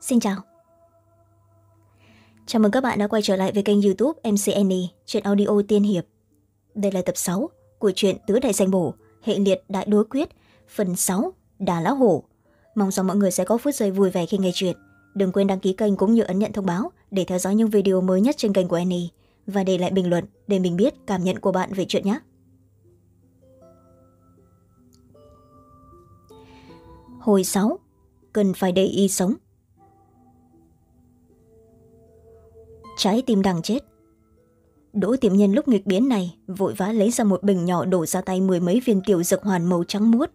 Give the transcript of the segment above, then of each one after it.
xin chào. Chào mừng các bạn đã quay trở lại với kênh youtube mc annie, chuyện audio tiên hiệp. Đây là tập sáu của truyện tứ đại danh bổ, hệ liệt đại đối quyết, phần sáu, đà lão hổ. Mong rằng mọi người sẽ có phút giây vui vẻ khi nghe chuyện. Đừng quên đăng ký kênh cũng như ấn nhận thông báo để theo dõi những video mới nhất trên kênh của annie. Và để lại bình luận để mình biết cảm nhận của bạn về chuyện nhé. Hồi sáu, cần phải để y sống. Trái tim đang chết. Đỗ tiệm nhân lúc nghịch biến này vội vã lấy ra một bình nhỏ đổ ra tay mười mấy viên tiểu dược hoàn màu trắng muốt,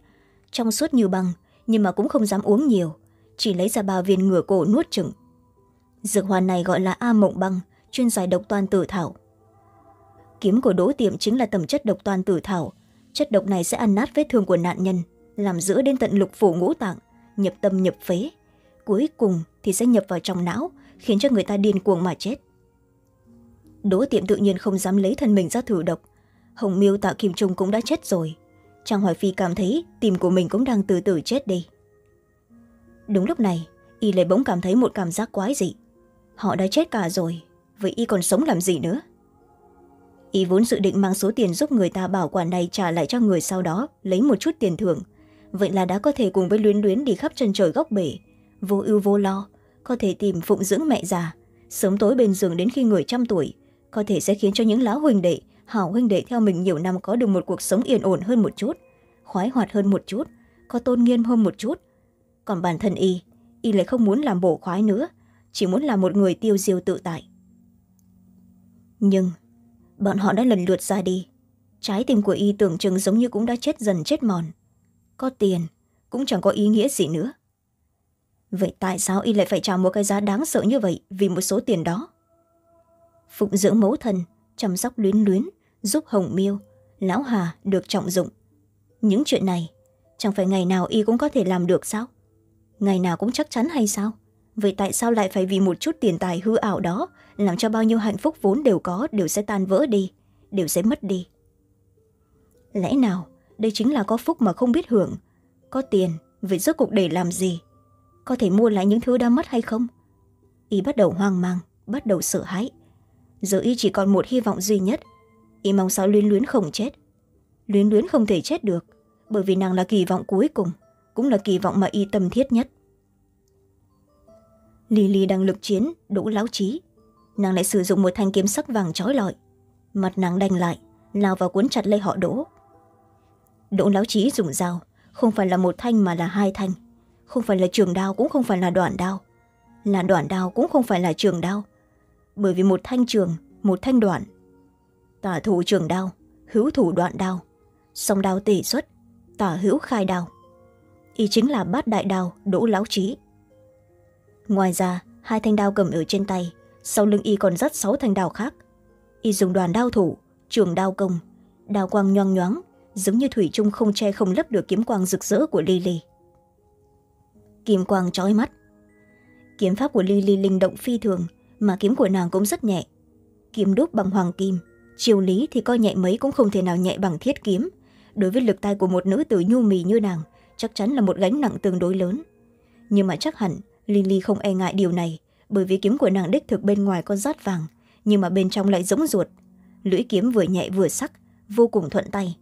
trong suốt như băng, nhưng mà cũng không dám uống nhiều, chỉ lấy ra ba viên ngửa cổ nuốt chừng dược hoàn này gọi là a mộng băng, chuyên giải độc toàn tử thảo. Kiếm của đỗ tiệm chính là tầm chất độc toàn tử thảo. Chất độc này sẽ ăn nát vết thương của nạn nhân, làm giữ đến tận lục phủ ngũ tạng, nhập tâm nhập phế. Cuối cùng thì sẽ nhập vào trong não, khiến cho người ta điên cuồng mà chết đỗ tiệm tự nhiên không dám lấy thân mình ra thử độc. Hồng miêu tạ kim trung cũng đã chết rồi. Trang hoài phi cảm thấy tim của mình cũng đang từ từ chết đi. Đúng lúc này, y lại bỗng cảm thấy một cảm giác quái dị. Họ đã chết cả rồi, vậy y còn sống làm gì nữa? Y vốn dự định mang số tiền giúp người ta bảo quản này trả lại cho người sau đó, lấy một chút tiền thưởng. Vậy là đã có thể cùng với luyến luyến đi khắp chân trời góc bể. Vô ưu vô lo, có thể tìm phụng dưỡng mẹ già. Sớm tối bên giường đến khi người trăm tuổi có thể sẽ khiến cho những lão huynh đệ, hảo huynh đệ theo mình nhiều năm có được một cuộc sống yên ổn hơn một chút, khoái hoạt hơn một chút, có tôn nghiêm hơn một chút. Còn bản thân y y lại không muốn làm bổ khoái nữa, chỉ muốn là một người tiêu diêu tự tại. Nhưng, bọn họ đã lần lượt ra đi. Trái tim của y tưởng chừng giống như cũng đã chết dần chết mòn. Có tiền, cũng chẳng có ý nghĩa gì nữa. Vậy tại sao y lại phải trả một cái giá đáng sợ như vậy vì một số tiền đó? Phụng dưỡng mẫu thần chăm sóc luyến luyến, giúp hồng miêu, lão hà được trọng dụng. Những chuyện này, chẳng phải ngày nào y cũng có thể làm được sao? Ngày nào cũng chắc chắn hay sao? Vậy tại sao lại phải vì một chút tiền tài hư ảo đó, làm cho bao nhiêu hạnh phúc vốn đều có đều sẽ tan vỡ đi, đều sẽ mất đi? Lẽ nào, đây chính là có phúc mà không biết hưởng? Có tiền, vậy rốt cuộc để làm gì? Có thể mua lại những thứ đã mất hay không? Y bắt đầu hoang mang, bắt đầu sợ hãi giờ y chỉ còn một hy vọng duy nhất. Y mong sao luyến luyến không chết? Luyến luyến không thể chết được, bởi vì nàng là kỳ vọng cuối cùng, cũng là kỳ vọng mà y tâm thiết nhất. Lì lì đang lực chiến, đỗ láo trí nàng lại sử dụng một thanh kiếm sắc vàng trói lọi. Mặt nàng đành lại, lao vào cuốn chặt lấy họ đỗ. Đỗ láo trí dùng dao, không phải là một thanh mà là hai thanh. Không phải là trường đao cũng không phải là đoạn đao. Là đoạn đao cũng không phải là trường đao bởi vì một thanh trường, một thanh đoạn. Tả thủ trường đao, hữu thủ đoạn đao. Song đao tỷ xuất tả hữu khai đao. Y chính là bát đại đao, đỗ láo trí. Ngoài ra, hai thanh đao cầm ở trên tay, sau lưng y còn dắt sáu thanh đao khác. Y dùng đoàn đao thủ, trường đao công. Đao quang nhoang nhoáng, giống như thủy trung không che không lấp được kiếm quang rực rỡ của lily. Kim quang trói mắt. Kiếm pháp của lily linh động phi thường mà kiếm của nàng cũng rất nhẹ. Kiếm đúc bằng hoàng kim chiều lý thì coi nhẹ mấy cũng không thể nào nhẹ bằng thiết kiếm. Đối với lực tay của một nữ tử nhu mì như nàng, chắc chắn là một gánh nặng tương đối lớn. Nhưng mà chắc hẳn, lily không e ngại điều này, bởi vì kiếm của nàng đích thực bên ngoài có rát vàng, nhưng mà bên trong lại rỗng ruột. Lưỡi kiếm vừa nhẹ vừa sắc, vô cùng thuận tay.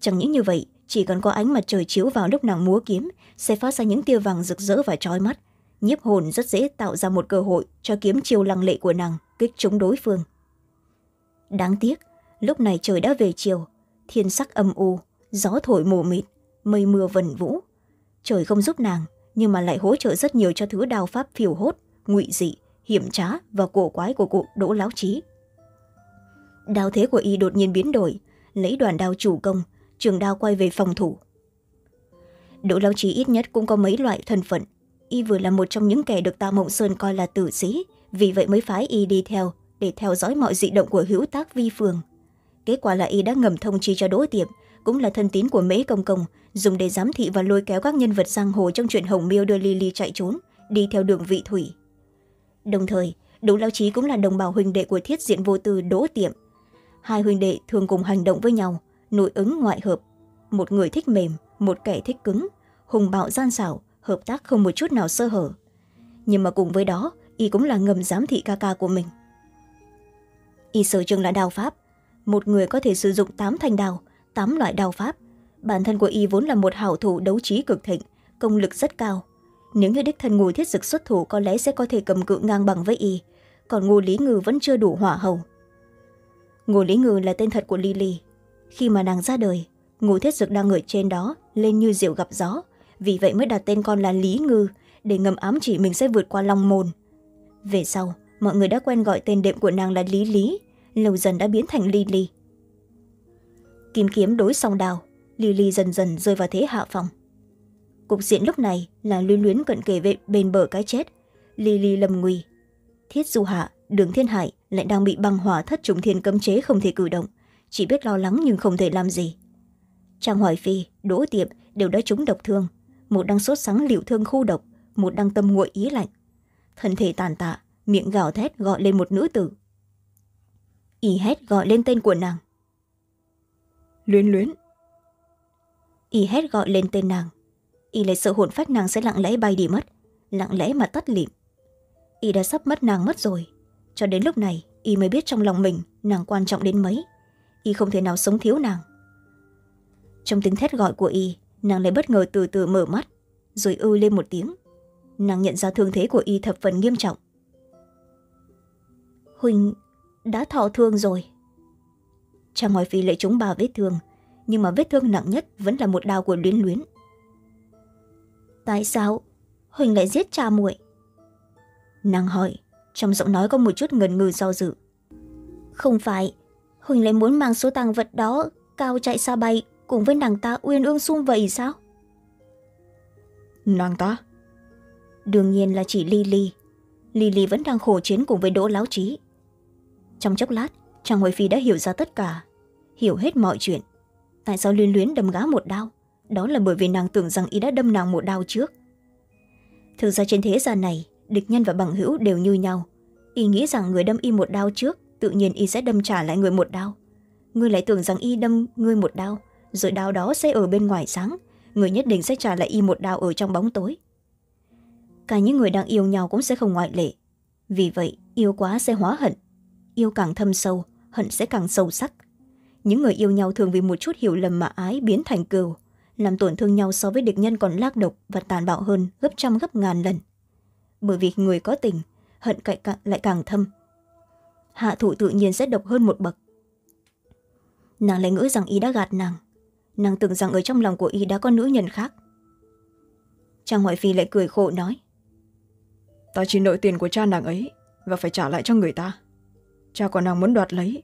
Chẳng những như vậy, chỉ cần có ánh mặt trời chiếu vào lúc nàng múa kiếm, sẽ phát ra những tia vàng rực rỡ và trói mắt nhiếp hồn rất dễ tạo ra một cơ hội cho kiếm chiêu lăng lệ của nàng, kích chống đối phương. Đáng tiếc, lúc này trời đã về chiều, thiên sắc âm u, gió thổi mù mịt, mây mưa vần vũ. Trời không giúp nàng, nhưng mà lại hỗ trợ rất nhiều cho thứ đao pháp phiêu hốt, ngụy dị, hiểm trá và cổ quái của cụ đỗ láo trí đao thế của y đột nhiên biến đổi, lấy đoàn đao chủ công, trường đao quay về phòng thủ. Đỗ láo trí ít nhất cũng có mấy loại thân phận y vừa là một trong những kẻ được tạ mộng sơn coi là tử sĩ. Vì vậy mới phái y đi theo, để theo dõi mọi dị động của hữu tác vi phường kết quả là y đã ngầm thông chi cho đỗ tiệm cũng là thân tín của mễ công công, dùng để giám thị và lôi kéo các nhân vật giang hồ trong chuyện hồng miêu đưa lily chạy trốn, đi theo đường vị thủy. Đồng thời, đỗ lao trí cũng là đồng bào huynh đệ của thiết diện vô tư đỗ tiệm hai huynh đệ thường cùng hành động với nhau, nội ứng ngoại hợp. Một người thích mềm, một kẻ thích cứng, hùng bạo gian xảo hợp tác không một chút nào sơ hở. Nhưng mà cùng với đó, y cũng là ngầm giám thị ca ca của mình. Y sở trường là đào pháp. Một người có thể sử dụng tám thanh đào, tám loại đào pháp. Bản thân của y vốn là một hảo thủ đấu trí cực thịnh, công lực rất cao. Nếu như đích thân ngồi thiết dực xuất thủ có lẽ sẽ có thể cầm cự ngang bằng với y, còn ngô lý ngư vẫn chưa đủ hỏa hầu. Ngô lý ngư là tên thật của lily. Khi mà nàng ra đời ngô thiết dực đang ở trên đó, lên như diệu gặp gió vì vậy mới đặt tên con là lý ngư, để ngầm ám chỉ mình sẽ vượt qua long môn. Về sau, mọi người đã quen gọi tên đệm của nàng là lý lý, lâu dần đã biến thành lily. Kim kiếm đối song đào, lily dần dần rơi vào thế hạ phòng. Cục diện lúc này là luyến luyến cận kề về bên bờ cái chết, lily lầm nguy. Thiết du hạ, đường thiên hải lại đang bị băng hỏa thất trùng thiên cấm chế không thể cử động, chỉ biết lo lắng nhưng không thể làm gì. Trang hoài phi, đỗ tiệp đều đã trúng độc thương một đang sốt sắng liệu thương khu độc một đang tâm nguội ý lạnh. Thân thể tàn tạ miệng gào thét gọi lên một nữ tử. Y hét gọi lên tên của nàng. Luyến luyến. Y hét gọi lên tên nàng. Y lại sợ hồn phách nàng sẽ lặng lẽ bay đi mất lặng lẽ mà tắt lịm. Y đã sắp mất nàng mất rồi. Cho đến lúc này y mới biết trong lòng mình nàng quan trọng đến mấy. Y không thể nào sống thiếu nàng. Trong tiếng thét gọi của y nàng lại bất ngờ từ từ mở mắt, rồi ư lên một tiếng. Nàng nhận ra thương thế của y thập phần nghiêm trọng. Huỳnh đã thọ thương rồi. Trang hoài phi lại trúng ba vết thương, nhưng mà vết thương nặng nhất vẫn là một đao của luyến luyến. Tại sao huỳnh lại giết cha muội? Nàng hỏi, trong giọng nói có một chút ngần ngừ do dự. Không phải, huỳnh lại muốn mang số tàng vật đó cao chạy xa bay cùng với nàng ta uyên ương sung vậy sao? Nàng ta? Đương nhiên là chỉ lily. Lily vẫn đang khổ chiến cùng với đỗ láo trí trong chốc lát trang hoài phi đã hiểu ra tất cả hiểu hết mọi chuyện. Tại sao liên luyến đâm gá một đau đó là bởi vì nàng tưởng rằng y đã đâm nàng một đau trước. Thực ra trên thế gian này địch nhân và bằng hữu đều như nhau. Y nghĩ rằng người đâm y một đau trước tự nhiên y sẽ đâm trả lại người một đau người lại tưởng rằng y đâm ngươi một đau rồi đau đó sẽ ở bên ngoài sáng. Người nhất định sẽ trả lại y một đau ở trong bóng tối. Cả những người đang yêu nhau cũng sẽ không ngoại lệ. Vì vậy, yêu quá sẽ hóa hận. Yêu càng thâm sâu, hận sẽ càng sâu sắc. Những người yêu nhau thường vì một chút hiểu lầm mà ái biến thành cừu, làm tổn thương nhau so với địch nhân còn lác độc và tàn bạo hơn gấp trăm gấp ngàn lần. Bởi vì người có tình, hận cạnh lại càng thâm. Hạ thủ tự nhiên sẽ độc hơn một bậc. Nàng lại ngỡ rằng y đã gạt nàng nàng tưởng rằng ở trong lòng của y đã có nữ nhân khác. Trang hoài phi lại cười khổ nói ta chỉ nợ tiền của cha nàng ấy và phải trả lại cho người ta. Cha của nàng muốn đoạt lấy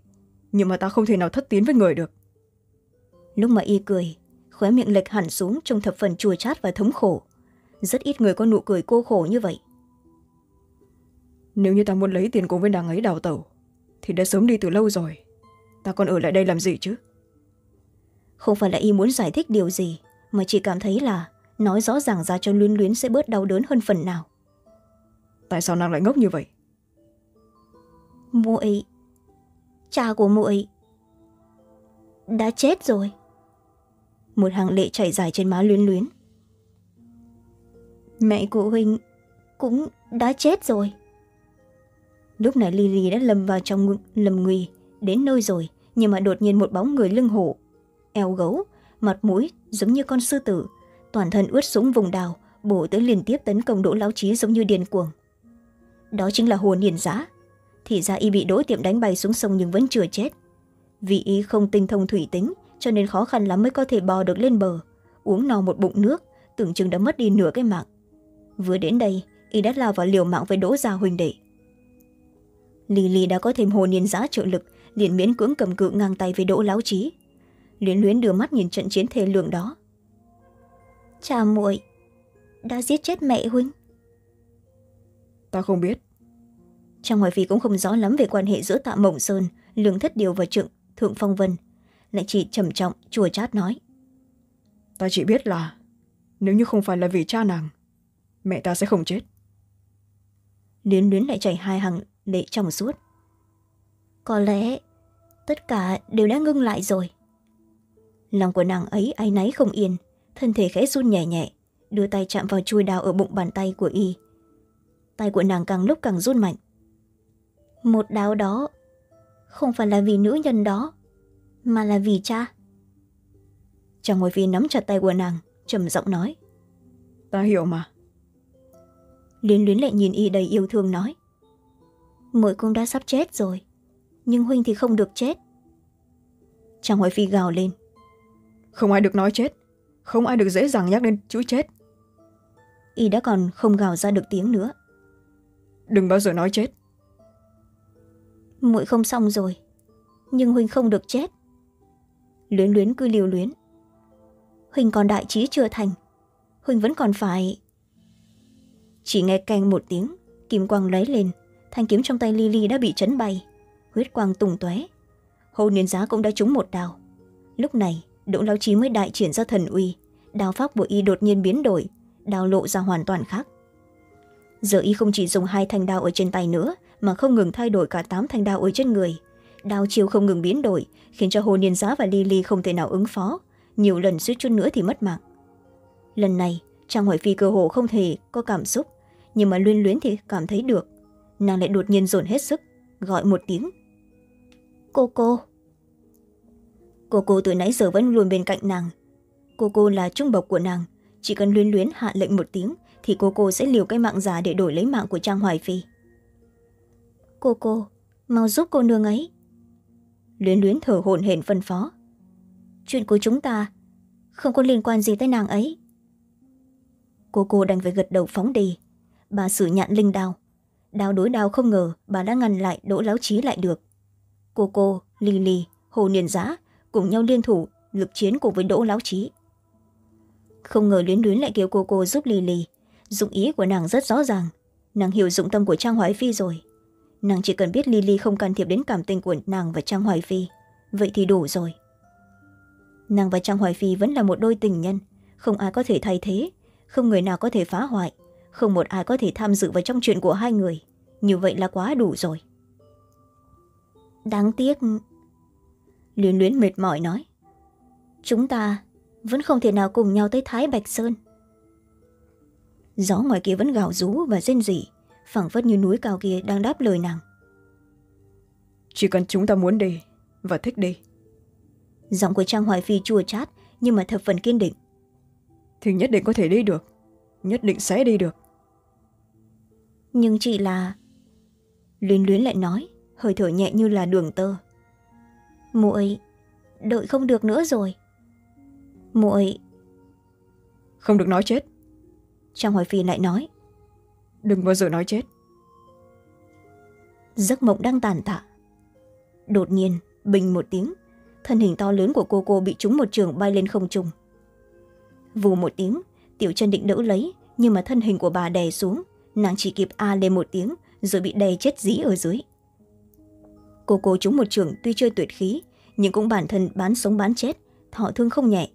nhưng mà ta không thể nào thất tín với người được. Lúc mà y cười khóe miệng lệch hẳn xuống trong thập phần chua chát và thống khổ. Rất ít người có nụ cười cô khổ như vậy. Nếu như ta muốn lấy tiền cùng với nàng ấy đào tẩu thì đã sớm đi từ lâu rồi. Ta còn ở lại đây làm gì chứ không phải là y muốn giải thích điều gì mà chỉ cảm thấy là nói rõ ràng ra cho luyến luyến sẽ bớt đau đớn hơn phần nào. Tại sao nàng lại ngốc như vậy? Muội cha của muội đã chết rồi. Một hàng lệ chảy dài trên má luyến luyến. Mẹ của huynh cũng đã chết rồi. Lúc này lily đã lầm vào trong lầm nguy đến nơi rồi nhưng mà đột nhiên một bóng người lưng hổ eo gấu, mặt mũi giống như con sư tử, toàn thân ướt súng vùng đào, bổ tới liên tiếp tấn công đỗ lão trí giống như điên cuồng. Đó chính là hồ niền giã. Thì ra y bị đỗ tiệm đánh bay xuống sông nhưng vẫn chưa chết. Vì y không tinh thông thủy tính, cho nên khó khăn lắm mới có thể bò được lên bờ, uống no một bụng nước, tưởng chừng đã mất đi nửa cái mạng. Vừa đến đây, y đã lao vào liều mạng với đỗ gia huỳnh đệ. Lì lì đã có thêm hồ niên giã trợ lực, liền miễn cưỡng cầm cự ngang tay với đỗ láo trí luyến luyến đưa mắt nhìn trận chiến thê lượng đó. Cha muội đã giết chết mẹ huynh. Ta không biết. Trang hoài phi cũng không rõ lắm về quan hệ giữa tạ mộng sơn lương thất điều và trượng thượng phong vân. Lại chỉ trầm trọng chùa chát nói. Ta chỉ biết là nếu như không phải là vì cha nàng mẹ ta sẽ không chết. Luyến luyến lại chảy hai hàng lệ trong suốt. Có lẽ tất cả đều đã ngưng lại rồi lòng của nàng ấy áy náy không yên thân thể khẽ run nhẹ nhẹ đưa tay chạm vào chui đào ở bụng bàn tay của y. Tay của nàng càng lúc càng run mạnh. Một đao đó không phải là vì nữ nhân đó mà là vì cha. Chàng ngồi phi nắm chặt tay của nàng trầm giọng nói. Ta hiểu mà. Luyến luyến lại nhìn y đầy yêu thương nói. Muội cũng đã sắp chết rồi nhưng huynh thì không được chết. Chàng hoài phi gào lên không ai được nói chết. Không ai được dễ dàng nhắc đến chữ chết. Y đã còn không gào ra được tiếng nữa. Đừng bao giờ nói chết. Muội không xong rồi nhưng huynh không được chết. Luyến luyến cứ liều luyến. Huynh còn đại trí chưa thành huynh vẫn còn phải. Chỉ nghe canh một tiếng kim quang lấy lên thanh kiếm trong tay lily đã bị chấn bay huyết quang tùng tóe. Hồ niên giá cũng đã trúng một đào. Lúc này đỗ lão trí mới đại triển ra thần uy. Đao pháp của y đột nhiên biến đổi, đao lộ ra hoàn toàn khác. Giờ y không chỉ dùng hai thanh đao ở trên tay nữa, mà không ngừng thay đổi cả tám thanh đao ở trên người. Đao chiêu không ngừng biến đổi, khiến cho hồ niên giá và lily không thể nào ứng phó. Nhiều lần suýt chút nữa thì mất mạng. Lần này, trang hoài phi cơ hồ không thể có cảm xúc, nhưng mà luyên luyến thì cảm thấy được. Nàng lại đột nhiên dồn hết sức, gọi một tiếng. Cô cô! Cô cô từ nãy giờ vẫn luôn bên cạnh nàng. Cô cô là trung bộc của nàng. Chỉ cần luyến luyến hạ lệnh một tiếng thì cô cô sẽ liều cái mạng giả để đổi lấy mạng của trang hoài phi. Cô cô mau giúp cô nương ấy. Luyến luyến thở hổn hển phân phó. Chuyện của chúng ta không có liên quan gì tới nàng ấy. Cô cô đành phải gật đầu phóng đi. Bà sử nhạn linh đao. Đao đối đao không ngờ bà đã ngăn lại đỗ láo trí lại được. Cô cô lily hồ niên giã cùng nhau liên thủ lực chiến cùng với đỗ láo trí không ngờ luyến luyến lại kêu cô cô giúp lily dụng ý của nàng rất rõ ràng. Nàng hiểu dụng tâm của trang hoài phi rồi. Nàng chỉ cần biết lily không can thiệp đến cảm tình của nàng và trang hoài phi, vậy thì đủ rồi. Nàng và trang hoài phi vẫn là một đôi tình nhân. Không ai có thể thay thế, không người nào có thể phá hoại, không một ai có thể tham dự vào trong chuyện của hai người. Như vậy là quá đủ rồi. Đáng tiếc luyến luyến mệt mỏi nói. Chúng ta vẫn không thể nào cùng nhau tới thái bạch sơn. Gió ngoài kia vẫn gào rú và rên rỉ phẳng phất như núi cao kia đang đáp lời nàng. Chỉ cần chúng ta muốn đi và thích đi. Giọng của trang hoài phi chua chát nhưng mà thập phần kiên định. Thì nhất định có thể đi được nhất định sẽ đi được. Nhưng chỉ là luyến luyến lại nói hơi thở nhẹ như là đường tơ muội đợi không được nữa rồi. Muội. Không được nói chết. Trang hoài phi lại nói. Đừng bao giờ nói chết. Giấc mộng đang tàn tạ. Đột nhiên bình một tiếng thân hình to lớn của cô cô bị trúng một trường bay lên không trung. Vù một tiếng tiểu chân định đỡ lấy nhưng mà thân hình của bà đè xuống nàng chỉ kịp a lên một tiếng rồi bị đè chết dí ở dưới cô cô trúng một trường tuy chơi tuyệt khí, nhưng cũng bản thân bán sống bán chết, thọ thương không nhẹ.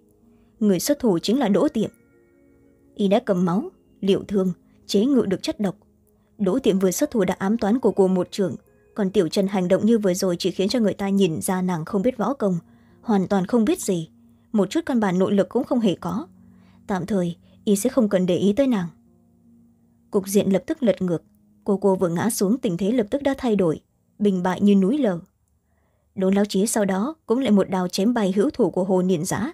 Người xuất thủ chính là đỗ tiệm. Y đã cầm máu liệu thương, chế ngự được chất độc. Đỗ tiệm vừa xuất thủ đã ám toán của cô một trường, còn tiểu trần hành động như vừa rồi chỉ khiến cho người ta nhìn ra nàng không biết võ công, hoàn toàn không biết gì. Một chút căn bản nội lực cũng không hề có. Tạm thời, y sẽ không cần để ý tới nàng. Cục diện lập tức lật ngược. Cô cô vừa ngã xuống, tình thế lập tức đã thay đổi bình bại như núi lở. Đỗ láo trí sau đó cũng lại một đào chém bay hữu thủ của hồ niên giã.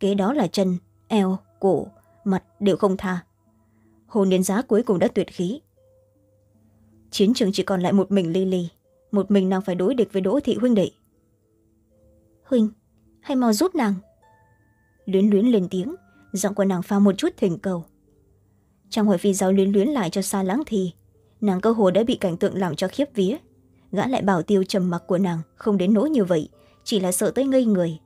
Kế đó là chân, eo, cổ, mặt đều không tha. Hồ niên giã cuối cùng đã tuyệt khí. Chiến trường chỉ còn lại một mình lily một mình nàng phải đối địch với đỗ thị huynh đệ. Huynh, hãy mau giúp nàng. Luyến luyến lên tiếng, giọng của nàng pha một chút thỉnh cầu. Trong hội phi giáo luyến luyến lại cho xa lãng thì, nàng cơ hồ đã bị cảnh tượng làm cho khiếp vía gã lại bảo tiêu trầm mặc của nàng không đến nỗi như vậy, chỉ là sợ tới ngây người.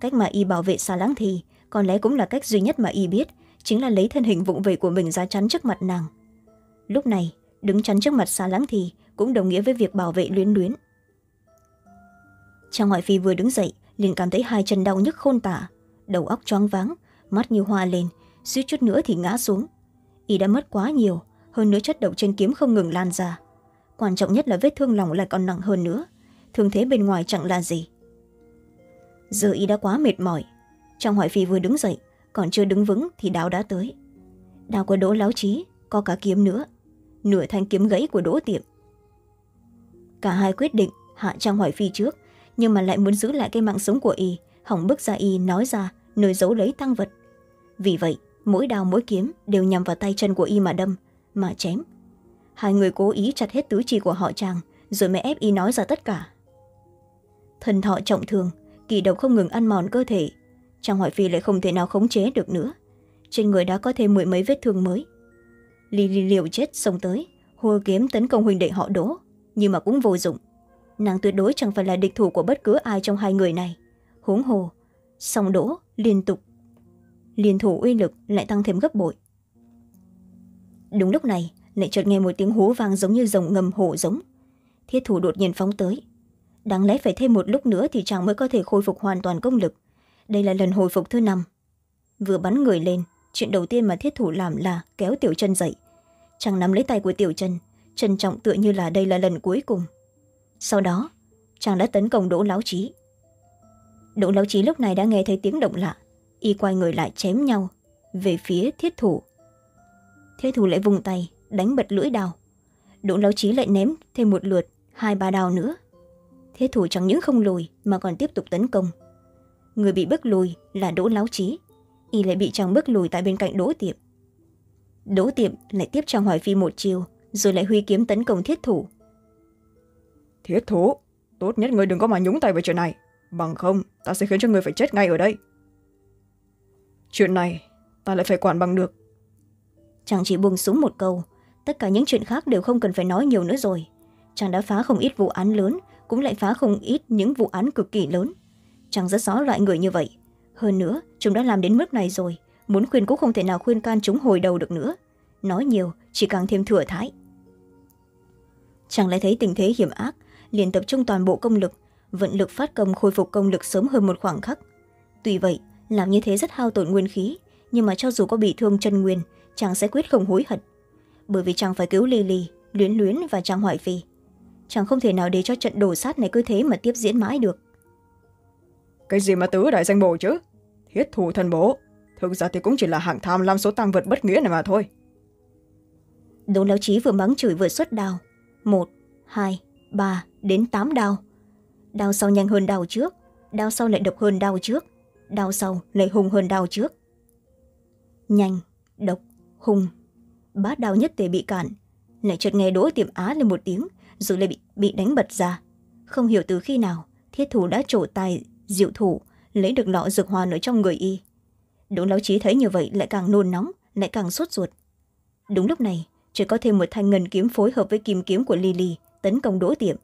Cách mà y bảo vệ xa lắng thì, có lẽ cũng là cách duy nhất mà y biết, chính là lấy thân hình vụng về của mình ra chắn trước mặt nàng. Lúc này, đứng chắn trước mặt xa lắng thì cũng đồng nghĩa với việc bảo vệ luyến luyến. Trang ngoại phi vừa đứng dậy, liền cảm thấy hai chân đau nhức khôn tả, đầu óc choáng váng, mắt như hoa lên, suýt chút nữa thì ngã xuống. Y đã mất quá nhiều, hơn nữa chất độc trên kiếm không ngừng lan ra quan trọng nhất là vết thương lòng lại còn nặng hơn nữa. Thương thế bên ngoài chẳng là gì. Giờ y đã quá mệt mỏi. Trong hoại phi vừa đứng dậy, còn chưa đứng vững thì đao đã tới. Đao của đỗ láo trí có cả kiếm nữa. Nửa thanh kiếm gãy của đỗ tiệm. Cả hai quyết định hạ trang hoài phi trước, nhưng mà lại muốn giữ lại cái mạng sống của y, hỏng bức ra y nói ra, nơi giấu lấy tăng vật. Vì vậy, mỗi đao mỗi kiếm đều nhằm vào tay chân của y mà đâm, mà chém hai người cố ý chặt hết tứ chi của họ chàng, rồi mới ép y nói ra tất cả. Thần thọ trọng thương kỳ độc không ngừng ăn mòn cơ thể trang hoại phi lại không thể nào khống chế được nữa. Trên người đã có thêm mười mấy vết thương mới. Li li liều chết xông tới hùa kiếm tấn công huỳnh đệ họ đỗ nhưng mà cũng vô dụng. Nàng tuyệt đối chẳng phải là địch thủ của bất cứ ai trong hai người này. Huống hồ, song đỗ liên tục. Liên thủ uy lực lại tăng thêm gấp bội. Đúng lúc này lại chợt nghe một tiếng hú vang giống như rồng ngầm hổ giống. Thiết thủ đột nhiên phóng tới. Đáng lẽ phải thêm một lúc nữa thì chàng mới có thể khôi phục hoàn toàn công lực. Đây là lần hồi phục thứ năm. Vừa bắn người lên, chuyện đầu tiên mà thiết thủ làm là kéo tiểu chân dậy. Chàng nắm lấy tay của tiểu chân trân trọng tựa như là đây là lần cuối cùng. Sau đó, chàng đã tấn công đỗ láo trí đỗ láo trí lúc này đã nghe thấy tiếng động lạ. Y quay người lại chém nhau về phía thiết thủ. Thiết thủ lại vùng tay đánh bật lưỡi đào. Đỗ láo trí lại ném thêm một lượt hai ba đào nữa. Thiết thủ chẳng những không lùi mà còn tiếp tục tấn công. Người bị bức lùi là đỗ láo trí y lại bị chàng bức lùi tại bên cạnh đỗ tiệm đỗ tiệm lại tiếp cho hoài phi một chiều rồi lại huy kiếm tấn công thiết thủ. Thiết thủ tốt nhất người đừng có mà nhúng tay vào chuyện này. Bằng không ta sẽ khiến cho người phải chết ngay ở đây. Chuyện này ta lại phải quản bằng được. Chàng chỉ buông súng một câu tất cả những chuyện khác đều không cần phải nói nhiều nữa rồi. Chàng đã phá không ít vụ án lớn, cũng lại phá không ít những vụ án cực kỳ lớn. Chàng rất rõ loại người như vậy. Hơn nữa, chúng đã làm đến mức này rồi, muốn khuyên cũng không thể nào khuyên can chúng hồi đầu được nữa. Nói nhiều, chỉ càng thêm thừa thái. Chàng lại thấy tình thế hiểm ác, liền tập trung toàn bộ công lực, vận lực phát công khôi phục công lực sớm hơn một khoảng khắc. Tuy vậy, làm như thế rất hao tổn nguyên khí, nhưng mà cho dù có bị thương chân nguyên, chàng sẽ quyết không hối hận bởi vì chàng phải cứu ly ly luyến luyến và trang hoài phi. Chàng không thể nào để cho trận đổ sát này cứ thế mà tiếp diễn mãi được. Cái gì mà tứ đại danh bổ chứ? Thiết thủ thần bố thực ra thì cũng chỉ là hạng tham lam số tăng vật bất nghĩa này mà thôi. Đỗ lão trí vừa mắng chửi vừa xuất đào một hai ba đến tám đao. Đao sau nhanh hơn đao trước đao sau lại độc hơn đao trước đao sau lại hùng hơn đao trước. Nhanh độc hùng bát đao nhất tề bị cản. Lại chợt nghe đỗ tiệm á lên một tiếng rồi lại bị, bị đánh bật ra. Không hiểu từ khi nào thiết thủ đã trổ tài diệu thủ lấy được lọ dược hoàn ở trong người y. Đỗ lão trí thấy như vậy lại càng nôn nóng lại càng sốt ruột. Đúng lúc này chỉ có thêm một thanh ngân kiếm phối hợp với kim kiếm của lily tấn công đỗ tiệm.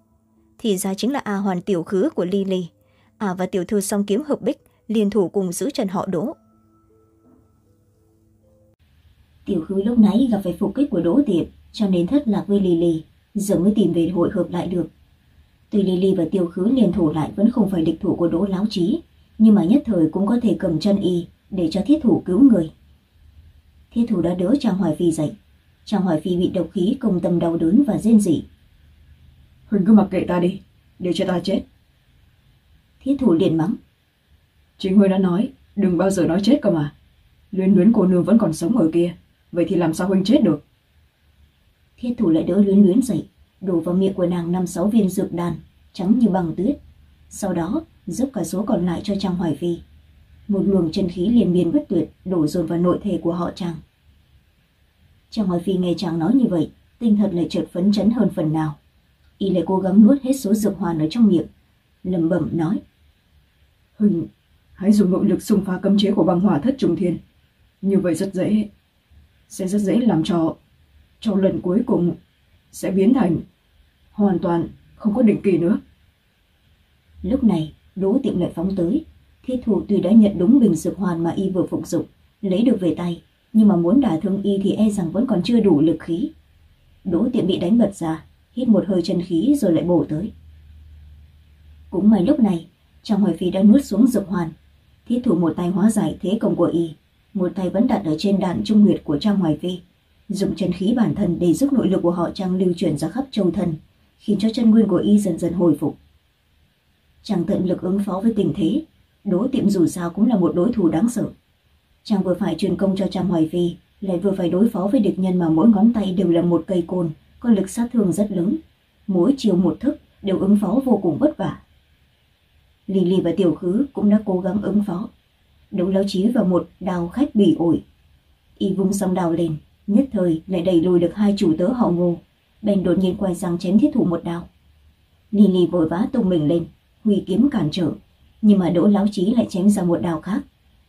Thì ra chính là a hoàn tiểu khứ của lily a à và tiểu thư song kiếm hợp bích liên thủ cùng giữ chân họ đỗ tiểu khứ lúc nãy gặp phải phục kích của đỗ tiệm cho nên thất lạc với lily giờ mới tìm về hội hợp lại được. Tuy lily và tiểu khứ liên thủ lại vẫn không phải địch thủ của đỗ láo trí nhưng mà nhất thời cũng có thể cầm chân y để cho thiết thủ cứu người. Thiết thủ đã đỡ trang hoài phi dậy. Trang hoài phi bị độc khí công tâm đau đớn và rên rỉ. Huỳnh cứ mặc kệ ta đi để cho ta chết. Thiết thủ liền mắng. Chính huỳnh đã nói đừng bao giờ nói chết cơ mà. Luyến luyến cô nương vẫn còn sống ở kia vậy thì làm sao huynh chết được? Thiết thủ lại đỡ luyến luyến dậy đổ vào miệng của nàng năm sáu viên dược đàn trắng như bằng tuyết. Sau đó dốc cả số còn lại cho trang hoài phi. Một luồng chân khí liền miên bất tuyệt đổ dồn vào nội thể của họ chàng trang hoài phi nghe chàng nói như vậy tinh thần lại chợt phấn chấn hơn phần nào. Y lại cố gắng nuốt hết số dược hoàn ở trong miệng lẩm bẩm nói huỳnh hãy dùng nội lực xung phá cấm chế của băng hỏa thất trùng thiên. Như vậy rất dễ sẽ rất dễ làm cho cho lần cuối cùng sẽ biến thành hoàn toàn không có định kỳ nữa. Lúc này, đỗ tiệm lại phóng tới. Thiết thủ tuy đã nhận đúng bình dược hoàn mà y vừa phục dụng, lấy được về tay, nhưng mà muốn đả thương y thì e rằng vẫn còn chưa đủ lực khí. Đỗ tiệm bị đánh bật ra, hít một hơi chân khí rồi lại bổ tới. Cũng may lúc này, trong hồi phi đã nuốt xuống dược hoàn thiết thủ một tay hóa giải thế công của y một tay vẫn đặt ở trên đạn trung huyệt của trang hoài phi dùng chân khí bản thân để giúp nội lực của họ trang lưu chuyển ra khắp châu thân khiến cho chân nguyên của y dần dần hồi phục trang tận lực ứng phó với tình thế đối tiệm dù sao cũng là một đối thủ đáng sợ chàng vừa phải truyền công cho trang hoài phi lại vừa phải đối phó với địch nhân mà mỗi ngón tay đều là một cây côn, có lực sát thương rất lớn. Mỗi chiều một thức đều ứng phó vô cùng vất vả. Lily và Tiểu Khứ cũng đã cố gắng ứng phó. Đấu lao chí vào một đào khách bỉ ổi. Y vung xong đào lên, nhất thời lại đẩy lùi được hai chủ tớ họ ngô. Bèn đột nhiên quay sang chém thiết thủ một đào. Lily vội vã tung mình lên, huy kiếm cản trở. Nhưng mà đỗ lão chí lại chém ra một đào khác.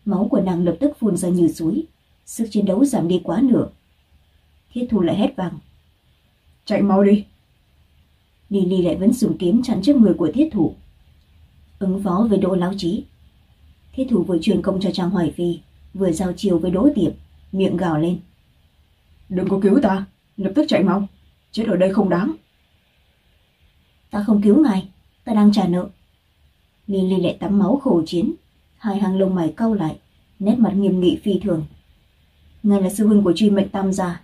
Máu của nàng lập tức phun ra như suối. Sức chiến đấu giảm đi quá nửa. Thiết thủ lại hét vang. Chạy mau đi. Lily lại vẫn dùng kiếm chặn trước người của thiết thủ. Ứng phó với đỗ lão chí. Thiết thủ vừa truyền công cho Trang Hoài Phi, vừa giao chiều với đỗ tiệp, miệng gào lên. Đừng có cứu ta, lập tức chạy mau. Chết ở đây không đáng. Ta không cứu ngài, ta đang trả nợ. Lily lại tắm máu khổ chiến, hai hàng lông mày cau lại, nét mặt nghiêm nghị phi thường. Ngài là sư huynh của truy mệnh tam gia,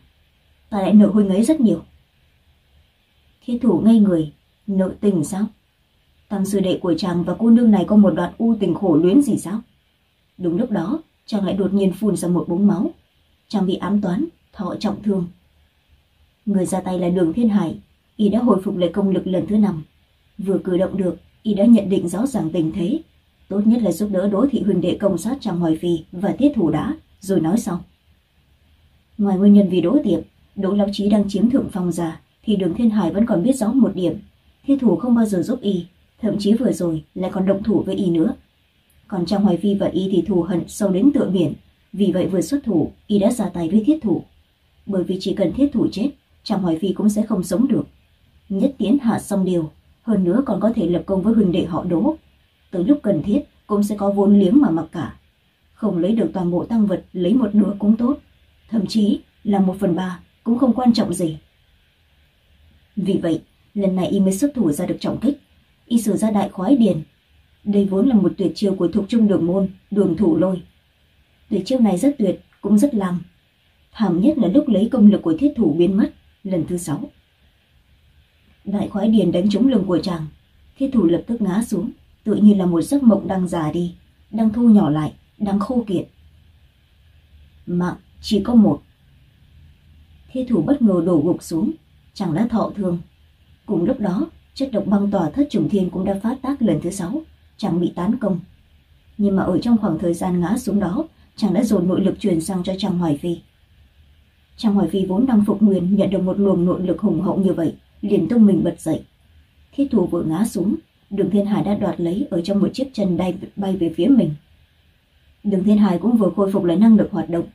ta lại nợ huynh ấy rất nhiều. Thiết thủ ngây người, nợ tình sao? Tam sư đệ của chàng và cô nương này có một đoạn u tình khổ luyến gì sao? Đúng lúc đó, chàng lại đột nhiên phun ra một búng máu. Chàng bị ám toán, thọ trọng thương. Người ra tay là đường thiên hải, y đã hồi phục lại công lực lần thứ năm. Vừa cử động được, y đã nhận định rõ ràng tình thế. Tốt nhất là giúp đỡ đối thị huỳnh đệ công sát chàng hoài phi và tiết thủ đã, rồi nói sau. Ngoài nguyên nhân vì đỗ tiệp, đỗ lão trí đang chiếm thượng phong ra, thì đường thiên hải vẫn còn biết rõ một điểm. Thiết thủ không bao giờ giúp y, thậm chí vừa rồi lại còn động thủ với y nữa. Còn Trang Hoài Phi và y thì thù hận sâu đến tựa biển, vì vậy vừa xuất thủ, y đã ra tay với thiết thủ. Bởi vì chỉ cần thiết thủ chết, Trang Hoài Phi cũng sẽ không sống được. Nhất tiến hạ xong điều, hơn nữa còn có thể lập công với huynh đệ họ đỗ. Tới lúc cần thiết cũng sẽ có vốn liếng mà mặc cả. Không lấy được toàn bộ tăng vật, lấy một nửa cũng tốt. Thậm chí là một phần ba cũng không quan trọng gì. Vì vậy, lần này y mới xuất thủ ra được trọng kích. Y sử ra đại khoái điền. Đây vốn là một tuyệt chiêu của thuộc trung đường môn, đường thủ lôi. Tuyệt chiêu này rất tuyệt, cũng rất lăng. Thảm nhất là lúc lấy công lực của thiết thủ biến mất, lần thứ sáu. Đại khoái điền đánh trúng lưng của chàng. Thiết thủ lập tức ngã xuống, tự như là một giấc mộng đang già đi, đang thu nhỏ lại, đang khô kiệt. Mạng chỉ có một. Thiết thủ bất ngờ đổ gục xuống, chàng đã thọ thương. Cùng lúc đó, chất độc băng tỏa thất trùng thiên cũng đã phát tác lần thứ sáu, chàng bị tán công. Nhưng mà ở trong khoảng thời gian ngã xuống đó, chàng đã dồn nội lực truyền sang cho Trang Hoài Phi. Trang Hoài Phi vốn đang phục nguyên nhận được một luồng nội lực hùng hậu như vậy, liền tung mình bật dậy. Thiết thủ vừa ngã xuống, đường thiên hải đã đoạt lấy ở trong một chiếc chân đay bay về phía mình. Đường thiên hải cũng vừa khôi phục lại năng lực hoạt động,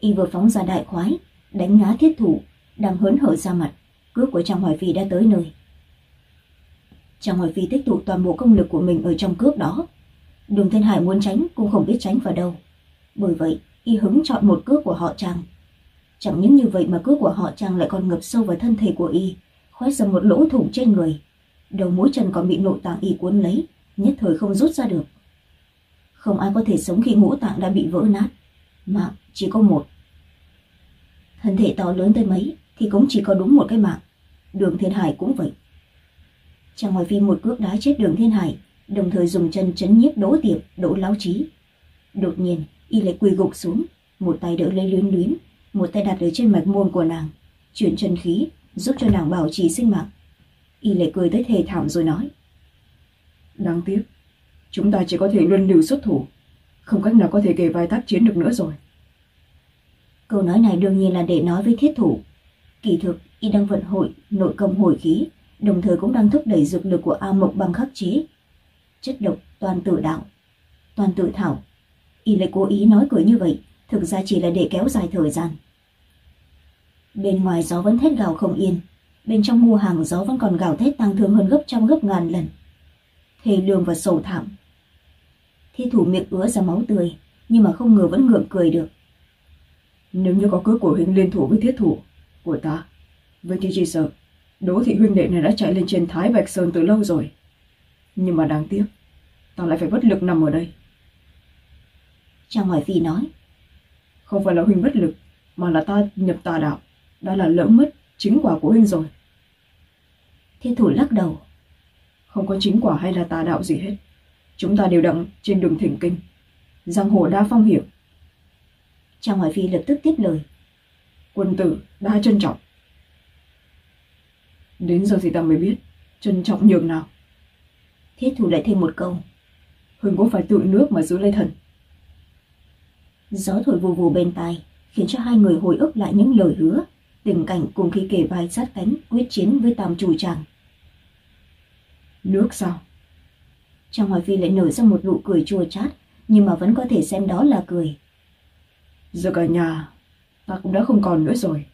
y vừa phóng ra đại khoái, đánh ngã thiết thủ, đang hớn hở ra mặt, cước của Trang Hoài Phi đã tới nơi chàng ngoài Phi tích tụ toàn bộ công lực của mình ở trong cướp đó. Đường Thiên Hải muốn tránh cũng không biết tránh vào đâu. Bởi vậy, y hứng chọn một cướp của họ Trang. Chẳng những như vậy mà cướp của họ Trang lại còn ngập sâu vào thân thể của y, khoét ra một lỗ thủng trên người. Đầu mũi chân còn bị nội tạng y cuốn lấy, nhất thời không rút ra được. Không ai có thể sống khi ngũ tạng đã bị vỡ nát, mạng chỉ có một. Thân thể to lớn tới mấy thì cũng chỉ có đúng một cái mạng. Đường Thiên Hải cũng vậy. Trang Hoài Phi một cước đá chết đường Thiên Hải, đồng thời dùng chân chấn nhiếp đỗ tiệp, đỗ lão trí. Đột nhiên, y lại quỳ gục xuống, một tay đỡ lấy luyến luyến, một tay đặt ở trên mạch môn của nàng, chuyển chân khí, giúp cho nàng bảo trì sinh mạng. Y lại cười tới thề thảm rồi nói. Đáng tiếc, chúng ta chỉ có thể luân lưu xuất thủ, không cách nào có thể kề vai tác chiến được nữa rồi. Câu nói này đương nhiên là để nói với thiết thủ. Kỳ thực, y đang vận hội, nội công hồi khí, đồng thời cũng đang thúc đẩy dược lực của A Mộc bằng khắc chế. Chất độc toàn tự đạo, toàn tự thảo. Y lại cố ý nói cười như vậy, thực ra chỉ là để kéo dài thời gian. Bên ngoài gió vẫn thét gào không yên, bên trong mua hàng gió vẫn còn gào thét tăng thương hơn gấp trăm gấp ngàn lần. Thề lương và sầu thảm. Thi thủ miệng ứa ra máu tươi, nhưng mà không ngờ vẫn ngượng cười được. Nếu như có cớ của huynh liên thủ với thiết thủ của ta, với thì chỉ sợ Đỗ thị huynh đệ này đã chạy lên trên Thái Bạch Sơn từ lâu rồi. Nhưng mà đáng tiếc, ta lại phải bất lực nằm ở đây. Trang Hoài Phi nói. Không phải là huynh bất lực, mà là ta nhập tà đạo, đã là lỡ mất chính quả của huynh rồi. Thiên thủ lắc đầu. Không có chính quả hay là tà đạo gì hết. Chúng ta đều đặng trên đường thỉnh kinh. Giang hồ đa phong hiểu. Trang Hoài Phi lập tức tiếp lời. quân tử đã trân trọng. Đến giờ thì ta mới biết, trân trọng nhường nào. Thiết thủ lại thêm một câu. Huỳnh cũng phải tự nước mà giữ lấy thần. Gió thổi vù vù bên tai, khiến cho hai người hồi ức lại những lời hứa, tình cảnh cùng khi kề vai sát cánh quyết chiến với tam chủ tràng. Nước sao? Trong Hoài Phi lại nở ra một nụ cười chua chát, nhưng mà vẫn có thể xem đó là cười. Giờ cả nhà, ta cũng đã không còn nữa rồi.